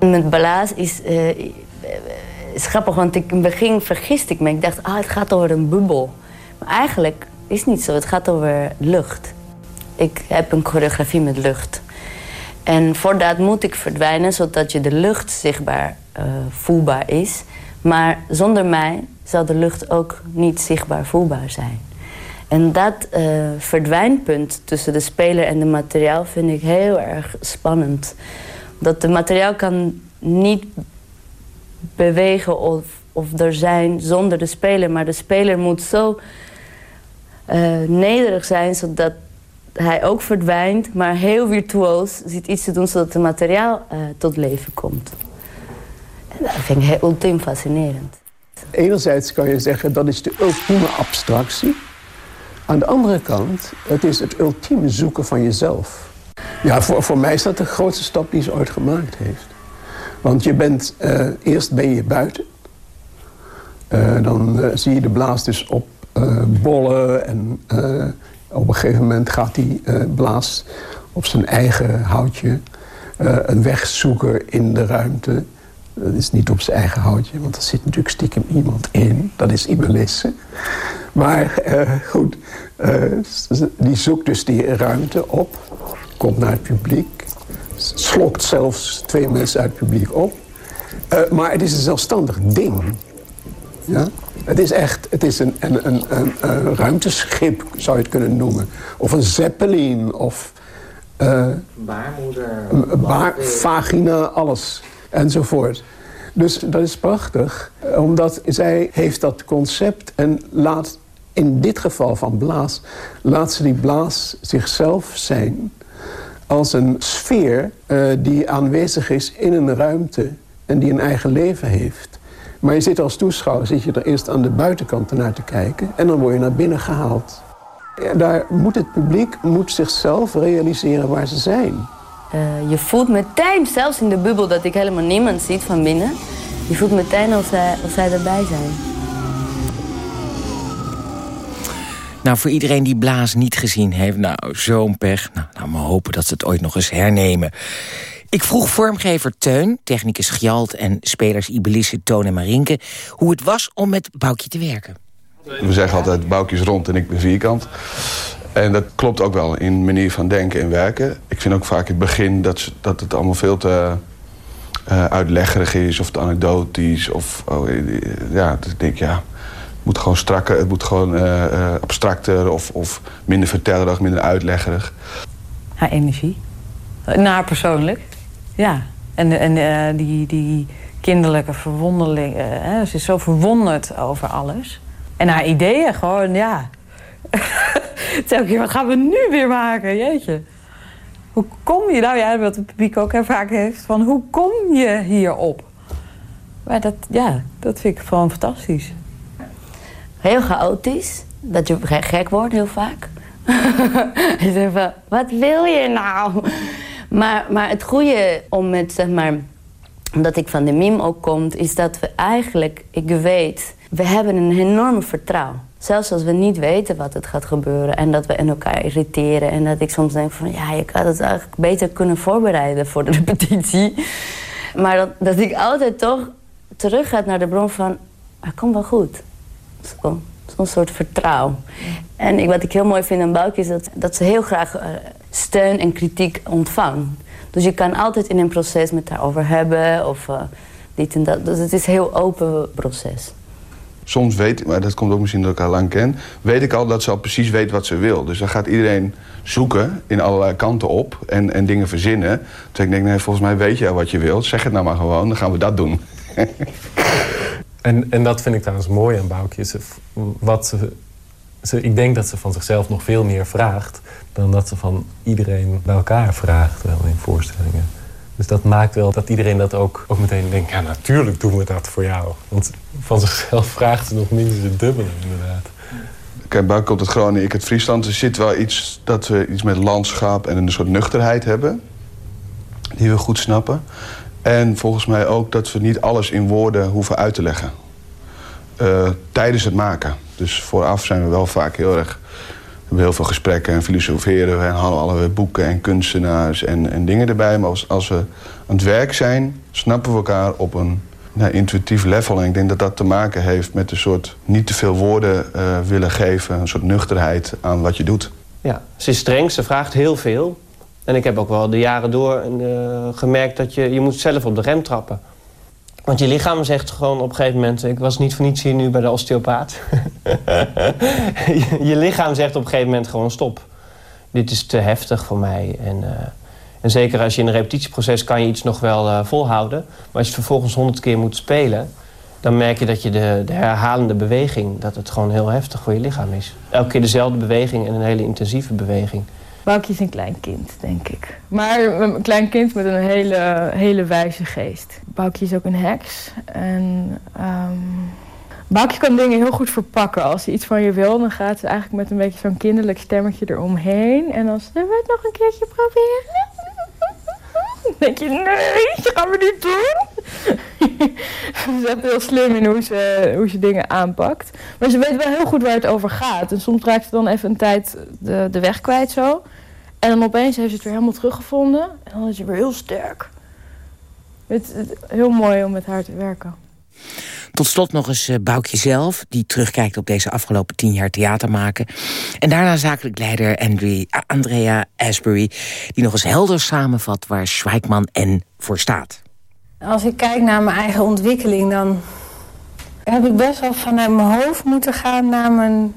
Met Balaas is, eh, is grappig, want ik, in het begin vergiste ik me. Ik dacht, ah, het gaat over een bubbel. Maar eigenlijk is het niet zo. Het gaat over lucht. Ik heb een choreografie met lucht. En voor dat moet ik verdwijnen, zodat je de lucht zichtbaar eh, voelbaar is. Maar zonder mij zal de lucht ook niet zichtbaar voelbaar zijn. En dat uh, verdwijnpunt tussen de speler en de materiaal vind ik heel erg spannend. Dat de materiaal kan niet bewegen of, of er zijn zonder de speler. Maar de speler moet zo uh, nederig zijn zodat hij ook verdwijnt, maar heel virtuoos ziet iets te doen zodat het materiaal uh, tot leven komt. En dat vind ik ultiem fascinerend. Enerzijds kan je zeggen dat is de ultieme abstractie. Aan de andere kant, het is het ultieme zoeken van jezelf. Ja, voor, voor mij is dat de grootste stap die ze ooit gemaakt heeft. Want je bent, uh, eerst ben je buiten. Uh, dan uh, zie je de blaas dus op bollen en op een gegeven moment gaat die blaas op zijn eigen houtje een weg zoeken in de ruimte. Dat is niet op zijn eigen houtje, want er zit natuurlijk stiekem iemand in. Dat is Ibelisse. Maar goed, die zoekt dus die ruimte op. Komt naar het publiek. Slokt zelfs twee mensen uit het publiek op. maar het is een zelfstandig ding. Ja? Het is echt het is een, een, een, een, ruimteschip, zou je het kunnen noemen. Of een zeppelin, of... Uh, Baarmoeder, baar, vagina, alles, enzovoort. Dus dat is prachtig, omdat zij heeft dat concept en laat in dit geval van blaas... laat ze die blaas zichzelf zijn als een sfeer uh, die aanwezig is in een ruimte... en die een eigen leven heeft. Maar je zit als toeschouwer zit je er eerst aan de buitenkant naar te kijken... en dan word je naar binnen gehaald. Ja, daar moet het publiek moet zichzelf realiseren waar ze zijn. Uh, je voelt meteen, zelfs in de bubbel, dat ik helemaal niemand ziet van binnen... je voelt meteen of zij, of zij erbij zijn. Nou, voor iedereen die Blaas niet gezien heeft, nou, zo'n pech. Nou, maar hopen dat ze het ooit nog eens hernemen. Ik vroeg vormgever Teun, technicus Gjalt en spelers Ibelisse, Toon en Marinke... hoe het was om met Boukje te werken. We zeggen altijd, Boukje is rond en ik ben vierkant. En dat klopt ook wel in manier van denken en werken. Ik vind ook vaak het begin dat, dat het allemaal veel te uh, uitleggerig is... of te anekdotisch. Of, oh, ja, dat ik denk, ja, het moet gewoon strakker, het moet gewoon uh, uh, abstracter... Of, of minder vertellerig, minder uitleggerig. Haar energie. Naar persoonlijk. Ja, en, en uh, die, die kinderlijke verwonderling. Hè, ze is zo verwonderd over alles. En haar ideeën gewoon, ja. Telkens keer, wat gaan we nu weer maken? Jeetje. Hoe kom je, nou ja, wat het publiek ook heel vaak heeft... van hoe kom je hierop? Maar dat, ja, dat vind ik gewoon fantastisch. Heel chaotisch. Dat je gek wordt heel vaak. je zegt van, wat wil je nou? Maar, maar het goede om met, zeg maar, omdat ik van de mime ook komt, is dat we eigenlijk, ik weet, we hebben een enorme vertrouwen. Zelfs als we niet weten wat het gaat gebeuren en dat we in elkaar irriteren. En dat ik soms denk van, ja, je kan het eigenlijk beter kunnen voorbereiden voor de repetitie. Maar dat, dat ik altijd toch terug ga naar de bron van, het komt wel goed. Zo zo'n soort vertrouwen. En wat ik heel mooi vind aan Boukje is dat, dat ze heel graag uh, steun en kritiek ontvangt. Dus je kan altijd in een proces met haar over hebben of uh, dit en dat. Dus het is een heel open proces. soms weet, maar dat komt ook misschien dat ik haar lang ken, weet ik al dat ze al precies weet wat ze wil. Dus dan gaat iedereen zoeken in allerlei kanten op en, en dingen verzinnen. Dus ik denk, nee, volgens mij weet je al wat je wilt. Zeg het nou maar gewoon, dan gaan we dat doen. En, en dat vind ik trouwens mooi aan Boukje. Ze, wat ze, ik denk dat ze van zichzelf nog veel meer vraagt... dan dat ze van iedereen bij elkaar vraagt wel in voorstellingen. Dus dat maakt wel dat iedereen dat ook, ook meteen denkt... ja, natuurlijk doen we dat voor jou. Want van zichzelf vraagt ze nog minstens het dubbele, inderdaad. Kijk, buiten komt het Groningen, ik het Friesland. Er zit wel iets dat we iets met landschap en een soort nuchterheid hebben. Die we goed snappen. En volgens mij ook dat we niet alles in woorden hoeven uit te leggen. Uh, tijdens het maken. Dus vooraf zijn we wel vaak heel erg... We hebben heel veel gesprekken en filosoferen. En halen allerlei boeken en kunstenaars en, en dingen erbij. Maar als, als we aan het werk zijn, snappen we elkaar op een nou, intuïtief level. En ik denk dat dat te maken heeft met een soort niet te veel woorden uh, willen geven. Een soort nuchterheid aan wat je doet. Ja, ze is streng, ze vraagt heel veel. En ik heb ook wel de jaren door uh, gemerkt dat je, je moet zelf op de rem trappen. Want je lichaam zegt gewoon op een gegeven moment... ik was niet voor niets hier nu bij de osteopaat. je, lichaam zegt op een gegeven moment gewoon stop. Dit is te heftig voor mij. En, uh, en zeker als je in een repetitieproces kan je iets nog wel uh, volhouden. Maar als je het vervolgens honderd keer moet spelen... dan merk je dat je de, de herhalende beweging... dat het gewoon heel heftig voor je lichaam is. Elke keer dezelfde beweging en een hele intensieve beweging. Boukje is een klein kind, denk ik. Maar een klein kind met een hele, hele wijze geest. Boukje is ook een heks. En um, Boukje kan dingen heel goed verpakken. Als ze iets van je wil, dan gaat ze eigenlijk met een beetje zo'n kinderlijk stemmetje eromheen. En dan zullen we het nog een keertje proberen? Dan denk je, nee, dat gaan we niet doen. ze is echt heel slim in hoe ze, hoe ze dingen aanpakt. Maar ze weet wel heel goed waar het over gaat. En soms raakt ze dan even een tijd de, de weg kwijt zo. En dan opeens heeft ze het weer helemaal teruggevonden. En dan is ze weer heel sterk. Het is heel mooi om met haar te werken. Tot slot nog eens uh, Boukje zelf, die terugkijkt op deze afgelopen tien jaar theater maken. En daarna zakelijk leider Andrea, Andrea Asbury, die nog eens helder samenvat waar Schweikman N voor staat. Als ik kijk naar mijn eigen ontwikkeling, dan heb ik best wel vanuit mijn hoofd moeten gaan naar mijn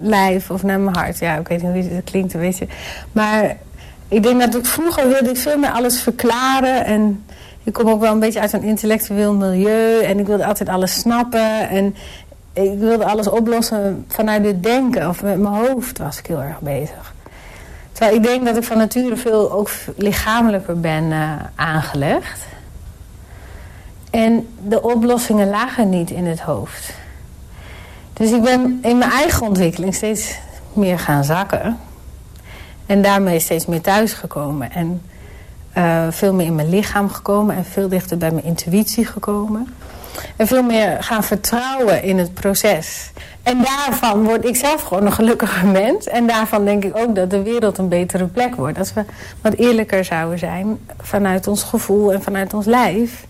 lijf of naar mijn hart. Ja, ik weet niet hoe het klinkt, weet je. Maar ik denk dat ik vroeger wilde ik veel meer alles verklaren. En ik kom ook wel een beetje uit een intellectueel milieu. En ik wilde altijd alles snappen. En ik wilde alles oplossen vanuit het denken. Of met mijn hoofd was ik heel erg bezig. Terwijl ik denk dat ik van nature veel ook lichamelijker ben uh, aangelegd. En de oplossingen lagen niet in het hoofd. Dus ik ben in mijn eigen ontwikkeling steeds meer gaan zakken. En daarmee steeds meer thuisgekomen. En uh, veel meer in mijn lichaam gekomen. En veel dichter bij mijn intuïtie gekomen. En veel meer gaan vertrouwen in het proces. En daarvan word ik zelf gewoon een gelukkiger mens. En daarvan denk ik ook dat de wereld een betere plek wordt. Als we wat eerlijker zouden zijn vanuit ons gevoel en vanuit ons lijf.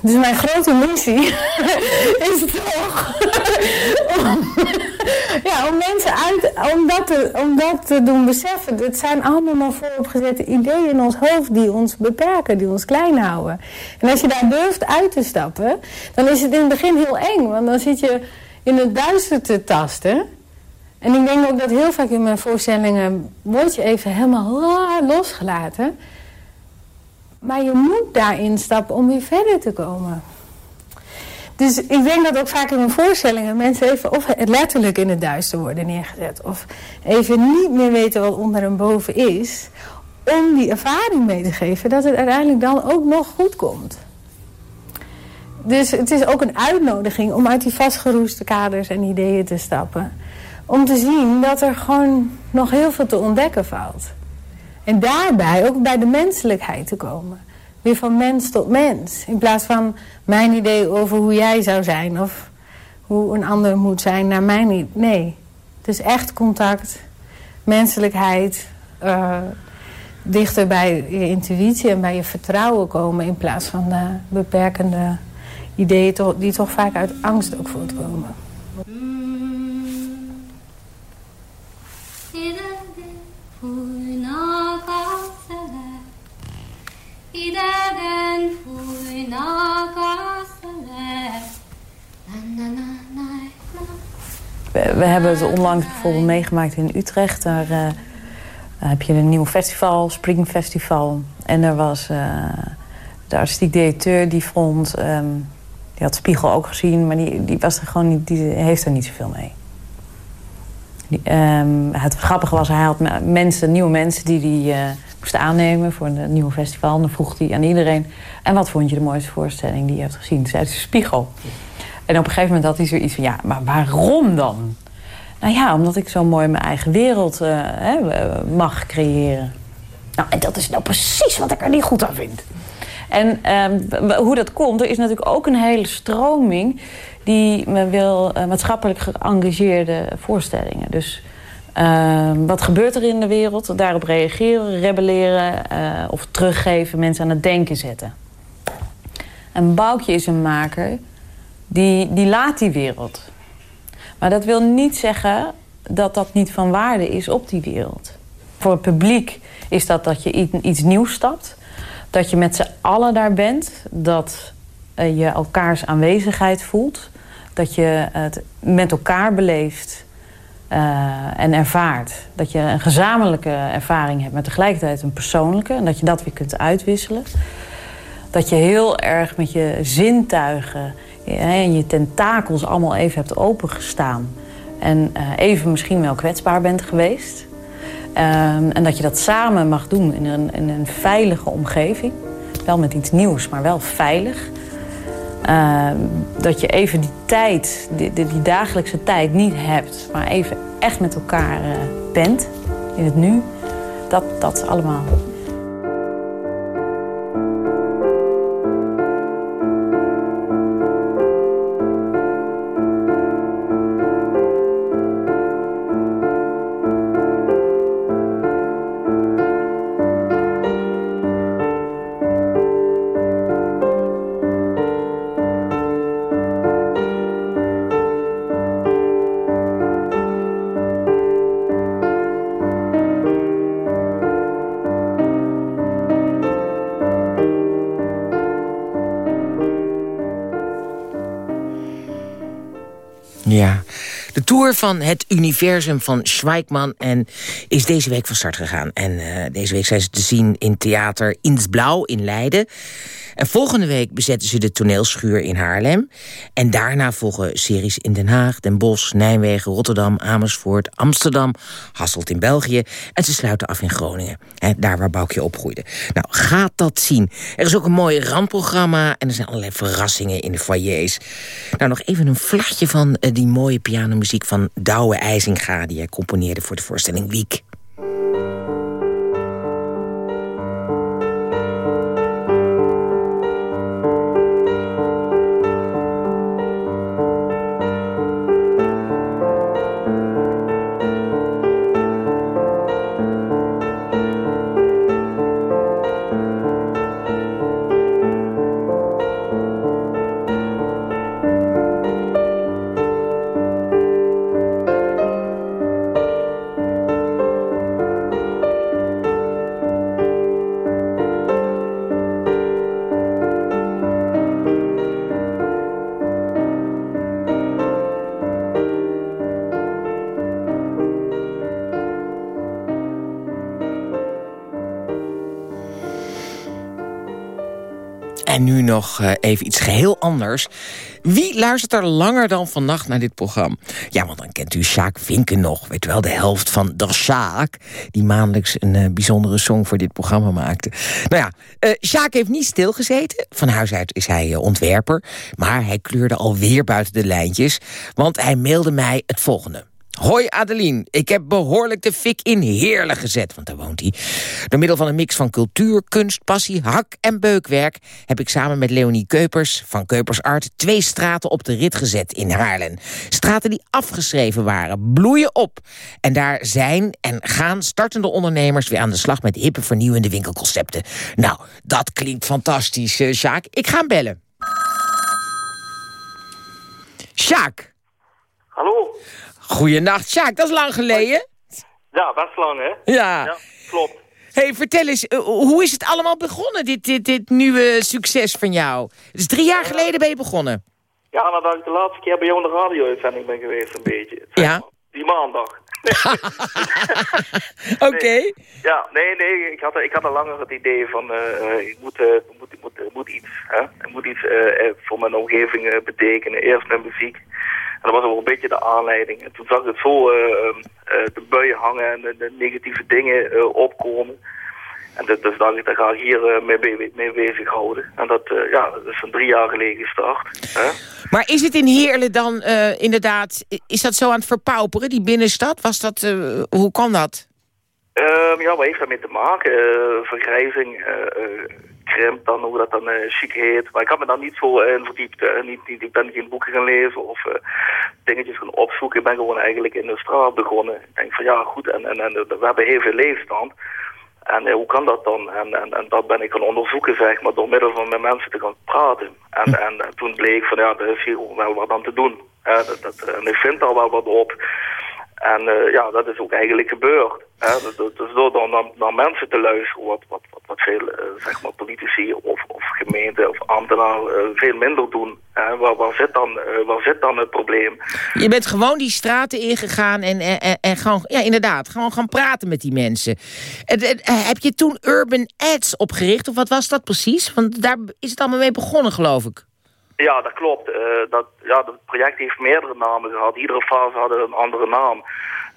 Dus mijn grote missie is toch om, ja, om mensen uit, om dat, te, om dat te doen beseffen. Het zijn allemaal maar vooropgezette ideeën in ons hoofd die ons beperken, die ons klein houden. En als je daar durft uit te stappen, dan is het in het begin heel eng. Want dan zit je in het duister te tasten. En ik denk ook dat heel vaak in mijn voorstellingen word je even helemaal losgelaten. Maar je moet daarin stappen om weer verder te komen. Dus ik denk dat ook vaak in mijn voorstellingen mensen even of letterlijk in het duister worden neergezet. Of even niet meer weten wat onder en boven is. Om die ervaring mee te geven dat het uiteindelijk dan ook nog goed komt. Dus het is ook een uitnodiging om uit die vastgeroeste kaders en ideeën te stappen. Om te zien dat er gewoon nog heel veel te ontdekken valt. En daarbij ook bij de menselijkheid te komen. Weer van mens tot mens. In plaats van mijn idee over hoe jij zou zijn. Of hoe een ander moet zijn naar mijn idee. Nee. Dus echt contact, menselijkheid. Uh, dichter bij je intuïtie en bij je vertrouwen komen. In plaats van de beperkende ideeën die toch vaak uit angst ook voortkomen. Idegen fújnak a szelek. We hebben het onlangs bijvoorbeeld meegemaakt in Utrecht. Daar uh, heb je een nieuw festival, Spring Festival. En er was uh, de artistiek directeur die vond... Um, die had Spiegel ook gezien, maar die, die, was er gewoon niet, die heeft er niet zoveel mee. Die, um, het grappige was, hij had mensen, nieuwe mensen die die moesten aannemen voor een nieuwe festival. En dan vroeg hij aan iedereen: En wat vond je de mooiste voorstelling die je hebt gezien? Hij Spiegel. En op een gegeven moment had hij zoiets van: Ja, maar waarom dan? Nou ja, omdat ik zo mooi mijn eigen wereld hè, mag creëren. Nou, en dat is nou precies wat ik er niet goed aan vind. En uh, hoe dat komt, er is natuurlijk ook een hele stroming die me wil uh, maatschappelijk geëngageerde voorstellingen. Dus uh, wat gebeurt er in de wereld? Daarop reageren, rebelleren uh, of teruggeven, mensen aan het denken zetten. En Boukje is een maker die, die laat die wereld. Maar dat wil niet zeggen dat dat niet van waarde is op die wereld. Voor het publiek is dat dat je iets nieuws stapt. Dat je met z'n allen daar bent. Dat uh, je elkaars aanwezigheid voelt. Dat je het met elkaar beleeft uh, en ervaart. Dat je een gezamenlijke ervaring hebt, maar tegelijkertijd een persoonlijke. En dat je dat weer kunt uitwisselen. Dat je heel erg met je zintuigen en je tentakels allemaal even hebt opengestaan. En uh, even misschien wel kwetsbaar bent geweest. Um, en dat je dat samen mag doen in een, in een veilige omgeving. Wel met iets nieuws, maar wel veilig. Uh, dat je even die tijd, die, die, dagelijkse tijd niet hebt, maar even echt met elkaar uh, bent in het nu. Dat, dat allemaal. De tour van het universum van Schweikman en is deze week van start gegaan. En uh, deze week zijn ze te zien in theater Ins Blauw in Leiden. En volgende week bezetten ze de toneelschuur in Haarlem. En daarna volgen series in Den Haag, Den Bosch, Nijmegen, Rotterdam, Amersfoort, Amsterdam, Hasselt in België. En ze sluiten af in Groningen, hè, daar waar Boukje opgroeide. Nou, gaat dat zien. Er is ook een mooi randprogramma en er zijn allerlei verrassingen in de foyers. Nou, nog even een vlagje van uh, die mooie pianomuziek van Douwe IJzinga... die hij componeerde voor de voorstelling Wiek. Nog uh, even iets geheel anders. Wie luistert er langer dan vannacht naar dit programma? Ja, want dan kent u Sjaak Vinken nog. Weet u wel, de helft van Der Sjaak. Die maandelijks een uh, bijzondere song voor dit programma maakte. Nou ja, uh, Sjaak heeft niet stilgezeten. Van huis uit is hij ontwerper. Maar hij kleurde alweer buiten de lijntjes. Want hij mailde mij het volgende. Hoi Adeline, ik heb behoorlijk de fik in Heerlen gezet, want daar woont hij. Door middel van een mix van cultuur, kunst, passie, hak en beukwerk... heb ik samen met Leonie Keupers van Keupers Art... twee straten op de rit gezet in Haarlem. Straten die afgeschreven waren, bloeien op. En daar zijn en gaan startende ondernemers... weer aan de slag met hippe, vernieuwende winkelconcepten. Nou, dat klinkt fantastisch, uh, Sjaak. Ik ga hem bellen. Sjaak. Hallo. Goeienacht, Sjaak, dat is lang geleden. Ja, best lang, hè? Ja. ja klopt. hey, vertel eens, uh, hoe is het allemaal begonnen, dit, dit, dit nieuwe succes van jou? Dus drie jaar geleden ben je begonnen. Ja, nadat ik de laatste keer bij jou in de radio-uitzending ben geweest, een beetje. Ja. Die maandag. Oké. Nee, ja, nee, nee, ik had, ik had al langer het idee van, eh, eh, ik moet, eh, moet, moet, moet iets, hè? Ik moet iets eh, eh, voor mijn omgeving eh, betekenen. Eerst met muziek. Dat was ook een beetje de aanleiding. En toen zag ik het zo, eh, ehm, eh, de buien hangen en de, de negatieve dingen eh, opkomen. En dat, dus dacht ik, daar ga ik hier mee, mee bezighouden. En dat, ja, dat is een drie jaar geleden gestart. Hè? Maar is het in Heerlen dan inderdaad... Is dat zo aan het verpauperen, die binnenstad? Was dat, hoe kan dat? Ehm, ja, wat heeft daarmee te maken? Vergrijzing, eh, eh, krimp, dan hoe dat dan eh, chic heet. Maar ik had me daar niet zo in verdiept. eh, niet, niet, ik ben geen boeken gaan lezen of eh, dingetjes gaan opzoeken. Ik ben gewoon eigenlijk in de straat begonnen. Ik denk van ja, goed, en, en, en we hebben heel veel leefstand. En eh, hoe kan dat dan? En, en, en dat ben ik gaan onderzoeken, zeg maar, door middel van met mensen te gaan praten. En, en, eh, toen bleek van ja, er is hier wel wat aan te doen. Dat, en ik vind daar wel wat op. En eh, ja, dat is ook eigenlijk gebeurd. Hè? Door dan naar, mensen te luisteren, wat, wat, wat, veel eh, zeg maar politici of, of gemeenten of ambtenaren eh, veel minder doen. Hè? Waar, waar, zit dan, waar zit dan het probleem? Je bent gewoon die straten ingegaan en, en, en, gewoon, ja inderdaad, gewoon gaan praten met die mensen. En, en, heb je toen Urban Ads opgericht of wat was dat precies? Want daar is het allemaal mee begonnen geloof ik. Ja, dat klopt. Eh, dat, ja, het project heeft meerdere namen gehad. Iedere fase had een andere naam.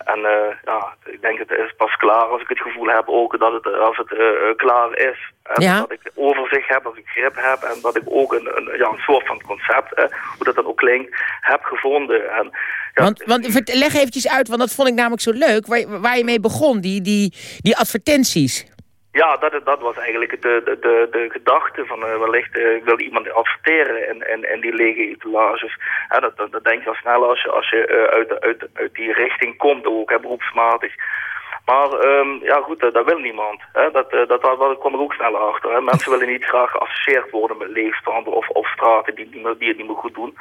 En eh, ja, ik denk het is pas klaar als ik het gevoel heb ook dat het, eh, als het klaar is. En Ja. Dat ik overzicht heb, dat ik grip heb en dat ik ook een, een, ja, een soort van concept, hoe dat dan ook klinkt, heb gevonden. En, ja, Want, want leg eventjes uit, want dat vond ik namelijk zo leuk, waar, waar je mee begon, die, die, die advertenties. Ja, dat, dat was eigenlijk de, de, de, de gedachte van eh, wellicht eh, wil iemand adverteren in, in, in die lege etalages. Ja, dat, dat, dat denk je al snel als je, als je eh, uit, uit, uit die richting komt, ook hè, beroepsmatig. Maar ehm, ja goed, dat, dat wil niemand. Hè. Dat, eh, dat, dat, kwam er ook snel achter. Hè. Mensen willen niet graag geassocieerd worden met leefstanden of, of straten die, meer, die het niet meer goed doen.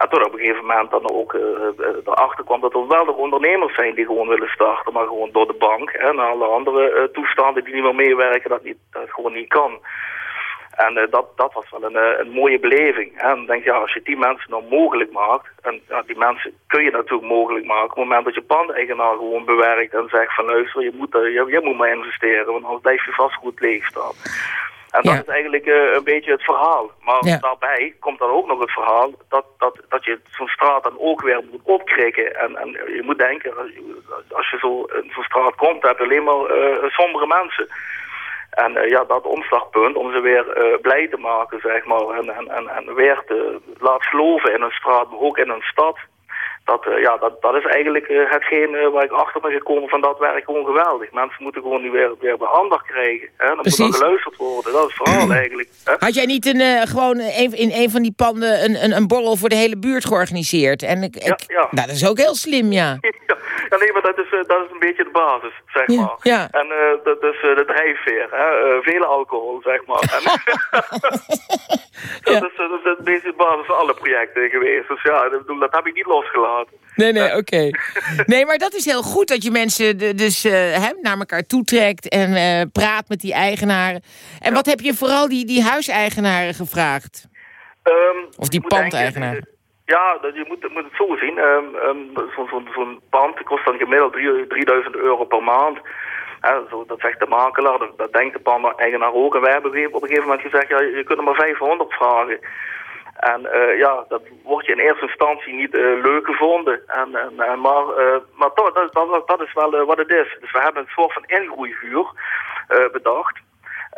En toen op een gegeven moment dan ook eh, eh, erachter kwam dat er wel nog ondernemers zijn die gewoon willen starten, maar gewoon door de bank hè, en alle andere eh, toestanden die niet meer meewerken, dat, niet, dat gewoon niet kan. En eh, dat, dat was wel een, eh, een mooie beleving. Hè. En dan denk je, ja, als je die mensen nou mogelijk maakt, en ja, die mensen kun je natuurlijk mogelijk maken op het moment dat je pandeigenaar gewoon bewerkt en zegt van luister, je moet, eh, je, je moet maar investeren, want anders blijf je vastgoed leeg staan. En dat Ja. is eigenlijk een beetje het verhaal. Maar Ja. daarbij komt dan ook nog het verhaal dat, dat, dat je zo'n straat dan ook weer moet opkrikken. En, en je moet denken, als je- je zo zo'n straat komt, heb je alleen maar sombere mensen. En eh, ja, dat omslagpunt om ze weer eh, blij te maken, zeg maar. En, en, en, en weer te laten geloven in een straat, maar ook in een stad. Dat, eh, ja, dat, dat is eigenlijk hetgeen waar ik achter ben gekomen van dat werk gewoon geweldig. Mensen moeten gewoon nu weer, weer aandacht krijgen. Hè? Dan moet Precies. dan geluisterd worden. Dat is het verhaal eigenlijk. Hè? Had jij niet een, gewoon een, in een van die panden een, een, een borrel voor de hele buurt georganiseerd? En ik, ik- ja. Nou, dat is ook heel slim, ja. Ja, nee, maar dat is, eh, dat is een beetje de basis, zeg Ja, maar. ja. En eh, dat is eh, de drijfveer, hè? veel alcohol, zeg maar. En, dat, is, dat is de basis van alle projecten geweest. Dus ja, dat heb ik niet losgelaten. Nee, nee, oké. Nee, maar dat is heel goed dat je mensen de- dus hè, naar elkaar toetrekt en praat met die eigenaren. En wat heb je vooral die, die huiseigenaren gevraagd? Ehm, Of die pandeigenaren? Eh, Ja, je moet, moet het zo zien. Ehm, ehm, Zo'n zo'n pand kost dan gemiddeld drie- 3000 euro per maand. Zo, dat zegt de makelaar, dat, denkt de pand-eigenaar ook. En wij hebben op een gegeven moment gezegd, ja, je kunt er maar 500 vragen. En eh, ja, dat wordt je in eerste instantie niet eh, leuk gevonden. En, en, en maar eh, maar toch, dat, is wel eh, wat het is. Dus we hebben een soort van ingroeihuur eh, bedacht.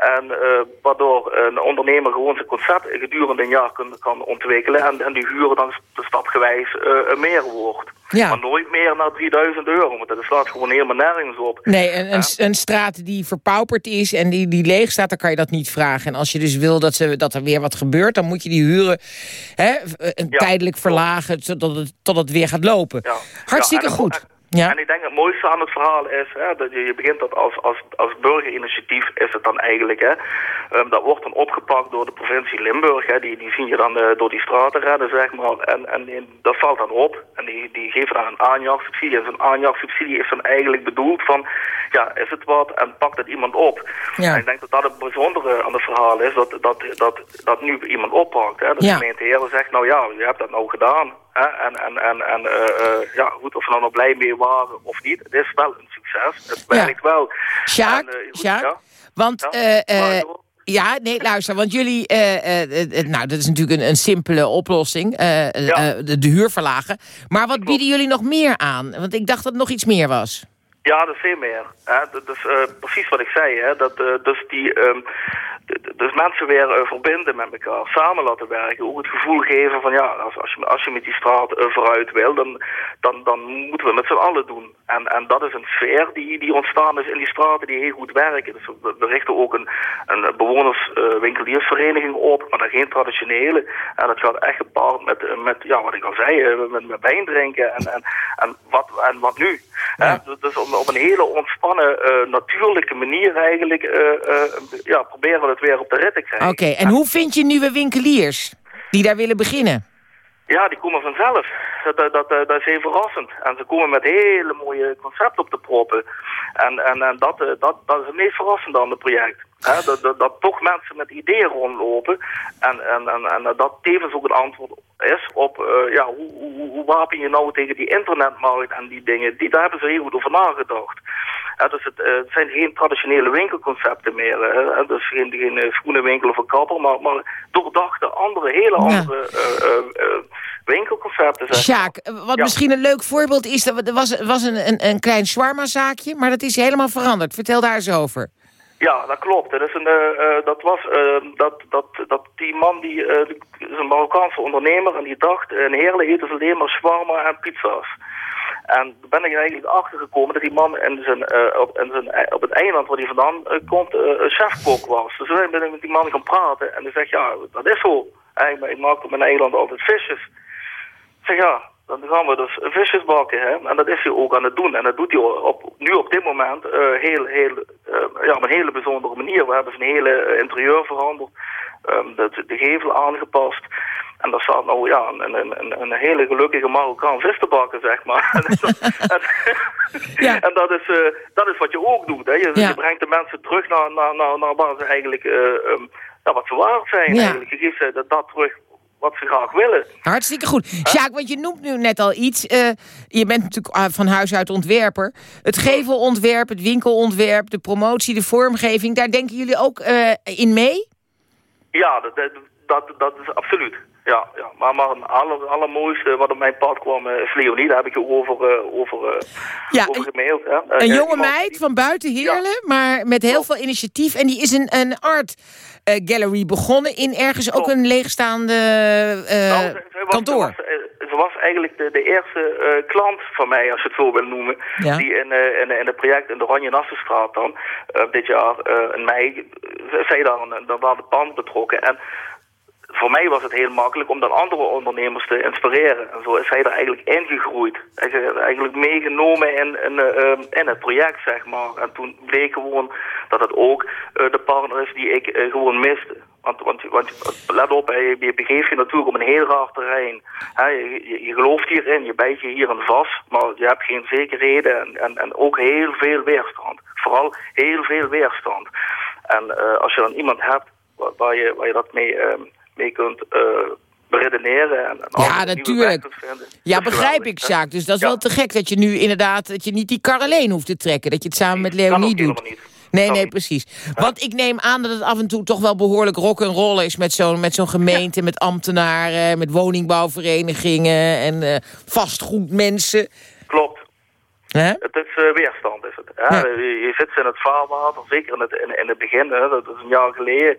En eh, waardoor een ondernemer gewoon zijn concept gedurende een jaar kan, kan ontwikkelen. En, en die huur dan de stapgewijs eh, meer wordt. Ja. Maar nooit meer naar 3000 euro. Want dat slaat gewoon helemaal nergens op. Nee, een, een, een straat die verpauperd is en die, die leeg staat, dan kan je dat niet vragen. En als je dus wil dat, ze, dat er weer wat gebeurt, dan moet je die huren hè, eh, tijdelijk verlagen zodat het, tot het weer gaat lopen. Hartstikke en- goed. Ja. En ik denk het mooiste aan het verhaal is, hè, dat je, je begint dat als, als, als burgerinitiatief is het dan eigenlijk, hè, Ehm, dat wordt dan opgepakt door de provincie Limburg. Hè. Die, die zien je dan eh, door die straten rennen, zeg maar. En, en dat valt dan op. En die, die geven dan een aanjachtsubsidie. En zo'n aanjachtsubsidie is dan eigenlijk bedoeld van... Ja, is het wat? En pakt het iemand op. Ja. En ik denk dat dat het bijzondere aan het verhaal is. Dat, dat, dat, dat nu iemand oppakt. Hè. De Ja. gemeente Heerlen zegt, nou ja, je hebt dat nou gedaan. En, en, en, en eh, ja, goed, of we er nou blij mee waren of niet. Het is wel een succes. Het Ja. werkt wel. Sjaak, En, eh, Sjaak, ja. want... Ja, ja, nee, luister, want jullie... eh, eh, eh, nou, dat is natuurlijk een, een simpele oplossing, eh, Ja. de, de huur verlagen. Maar wat bieden jullie nog meer aan? Want ik dacht dat er nog iets meer was. Ja, dat is veel meer. Hè. Dat is precies wat ik zei. Hè. Dat, dus, die, ehm, dus mensen weer eh, verbinden met elkaar, samen laten werken. Ook het gevoel geven van ja, als, als, je, als je met die straat eh, vooruit wil, dan, dan, dan moeten we met z'n allen doen. En, en dat is een sfeer die, die ontstaan is in die straten die heel goed werken. Dus we, we richten ook een, een bewonerswinkeliersvereniging op, maar dan geen traditionele. En dat gaat echt gepaard met, eh, met ja, wat ik al zei, eh, met, met wijn drinken en, en, en, wat, en wat nu. Hè? Dus- Dus op, op een hele ontspannen, eh, natuurlijke manier eigenlijk eh, eh, ja, proberen we het weer op de rit te krijgen. Oké, en hoe vind je nieuwe winkeliers die daar willen beginnen? Ja, die komen vanzelf. Dat, dat, dat, dat is heel verrassend. En ze komen met hele mooie concepten op de proppen. En, en, en dat, eh, dat, dat is het meest verrassende aan het project. Dat, dat, dat toch mensen met ideeën rondlopen. En, en, en, en dat tevens ook een antwoord is op eh, ja, hoe, hoe, hoe wapen je nou tegen die internetmarkt en die dingen. Die, daar hebben ze heel goed over nagedacht. Dus het, eh, het zijn geen traditionele winkelconcepten meer. Hè. Dus geen, geen eh, schoenenwinkel of een kapper, maar, maar doordachte andere, hele andere eh, eh, eh, winkelconcepten. zeg maar. Sjaak, eh, wat Ja. misschien een leuk voorbeeld is... dat er was, was een, een, een klein shawarma-zaakje, maar dat is helemaal veranderd. Vertel daar eens over. Ja, dat klopt. Dat, is een, eh, eh, dat was eh, dat, dat, dat die man, die die is een Marokkaanse ondernemer en die dacht, in Heerlen eten ze alleen maar shawarma en pizza's. En toen ben ik eigenlijk achter gekomen dat die man in zijn, op, zijn, op het eiland waar hij vandaan komt, een chefkok was. Dus toen ben ik met die man gaan praten en hij zegt, ja, dat is zo. Ik maak op mijn eiland altijd visjes. Ik zeg, ja, dan gaan we dus visjes bakken. Hè? En dat is hij ook aan het doen. En dat doet hij op, nu op dit moment eh, heel, heel, eh, ja, op een hele bijzondere manier. We hebben zijn hele eh, interieur veranderd. ehm, de, de gevel aangepast. En daar staat nou ja, een, een, een, een hele gelukkige Marokkaan vis te bakken, zeg maar. en, en dat, is, dat is wat je ook doet. Hè? Je, Ja. je brengt de mensen terug naar, naar, naar, naar waar ze eigenlijk, eh, ehm, ja, wat ze waard zijn. Ja. Eigenlijk. Je geeft ze dat, dat terug wat ze graag willen. Hartstikke goed. Sjaak, want je noemt nu net al iets. eh, je bent natuurlijk ah, van huis uit ontwerper. Het gevelontwerp, het winkelontwerp, de promotie, de vormgeving... daar denken jullie ook eh, in mee? Ja, dat, dat, dat, is absoluut. Ja, ja. Maar, maar het aller, allermooiste wat op mijn pad kwam is Leonie. Daar heb ik je over, eh, over, Ja, over gemaild. Hè. Een jonge meid van buiten Heerlen, maar met heel veel initiatief. En die is een, een art gallery begonnen in ergens ook een leegstaande eh, Nou, kantoor. Ze was, eh, was eigenlijk de, de eerste eh, klant van mij, als je het zo wil noemen. Ja. Die in, eh, in, in het project in de Oranje Nassenstraat dan, eh, dit jaar eh, in mei, uh, zij daar, een- de pand betrokken. En voor mij was het heel makkelijk om dan andere ondernemers te inspireren. En zo is hij er eigenlijk ingegroeid. Hij is eigenlijk meegenomen in, eh, eh, in het project, zeg maar. En toen bleek gewoon dat het ook eh, de partner is die ik eh, gewoon miste. Want, want, want let op, je, begeeft je natuurlijk op een heel raar terrein. Je, gelooft hierin, je bijt je hierin vast, maar je hebt geen zekerheden en, en, en ook heel veel weerstand. Vooral heel veel weerstand. En als je dan iemand hebt waar, je, waar je dat mee, eh, mee kunt eh beredeneren. En, Ja, natuurlijk. Ja, begrijp ik. Sjaak. Dus dat is wel te gek dat je nu inderdaad... dat je niet die kar alleen hoeft te trekken. Dat je het samen met Leonie doet. Nee, nee, precies. Want ik neem aan dat het af en toe toch wel behoorlijk rock'n'roll is... met zo'n met zo'n gemeente, met ambtenaren, met woningbouwverenigingen... en eh, vastgoedmensen. Het is eh, weerstand, is het. Hè? Je, je zit in het vaarwater, zeker in het, in, in het begin, hè? dat is een jaar geleden.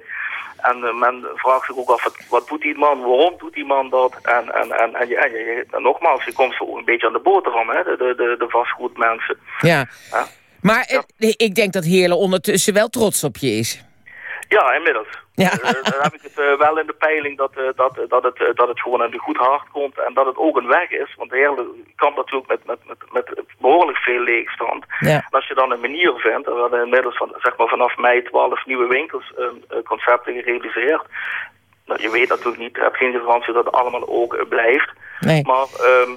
En eh, men vraagt zich ook af, wat, wat doet die man, waarom doet die man dat? En, en, en, en, je, en, je, en nogmaals, je komt zo een beetje aan de boterham, hè? de, de, de, de vastgoedmensen. Ja. Maar ik denk dat Heerlen ondertussen wel trots op je is. Ja, inmiddels. Ja. Eh, dan heb ik het eh, wel in de peiling dat, eh, dat, dat, het, dat het gewoon aan een goed hart komt en dat het ook een weg is. Want de hele kamp natuurlijk met, met, met, met behoorlijk veel leegstand. Ja. En als je dan een manier vindt, en we hadden inmiddels van, zeg maar vanaf mei 12 nieuwe winkels eh, eh, concepten gerealiseerd. Nou, je weet natuurlijk niet, je hebt geen garantie dat het allemaal ook blijft. Nee. Maar, ehm,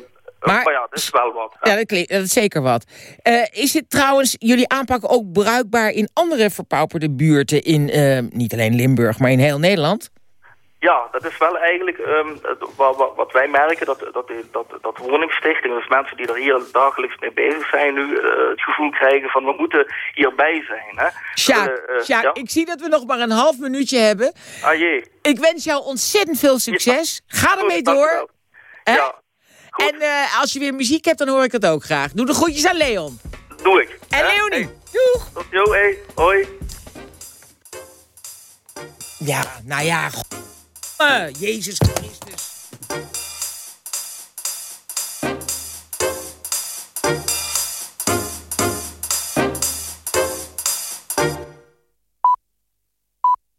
Maar- maar ja, dat is wel wat. Ja, dat, klinkt- dat is zeker wat. Eh, is dit trouwens jullie aanpak ook bruikbaar in andere verpauperde buurten in eh, niet alleen Limburg, maar in heel Nederland? Ja, dat is wel eigenlijk ehm, het- wat, wat, wij merken, dat, dat, dat, dat woningstichtingen, dus mensen die er hier dagelijks mee bezig zijn, nu eh, het gevoel krijgen van we moeten hierbij zijn. Hè? Sjaak, ja? ik zie dat we nog maar een half minuutje hebben. Ah jee. Ik wens jou ontzettend veel succes. Ga ermee Goed, door. wel. En eh, als je weer muziek hebt, dan hoor ik het ook graag. Doe de groetjes aan Leon. doe ik. En? Leonie. Hey, Doeg. tot zo, hey, hoi. Ja, nou ja. Eh, Jezus Christus.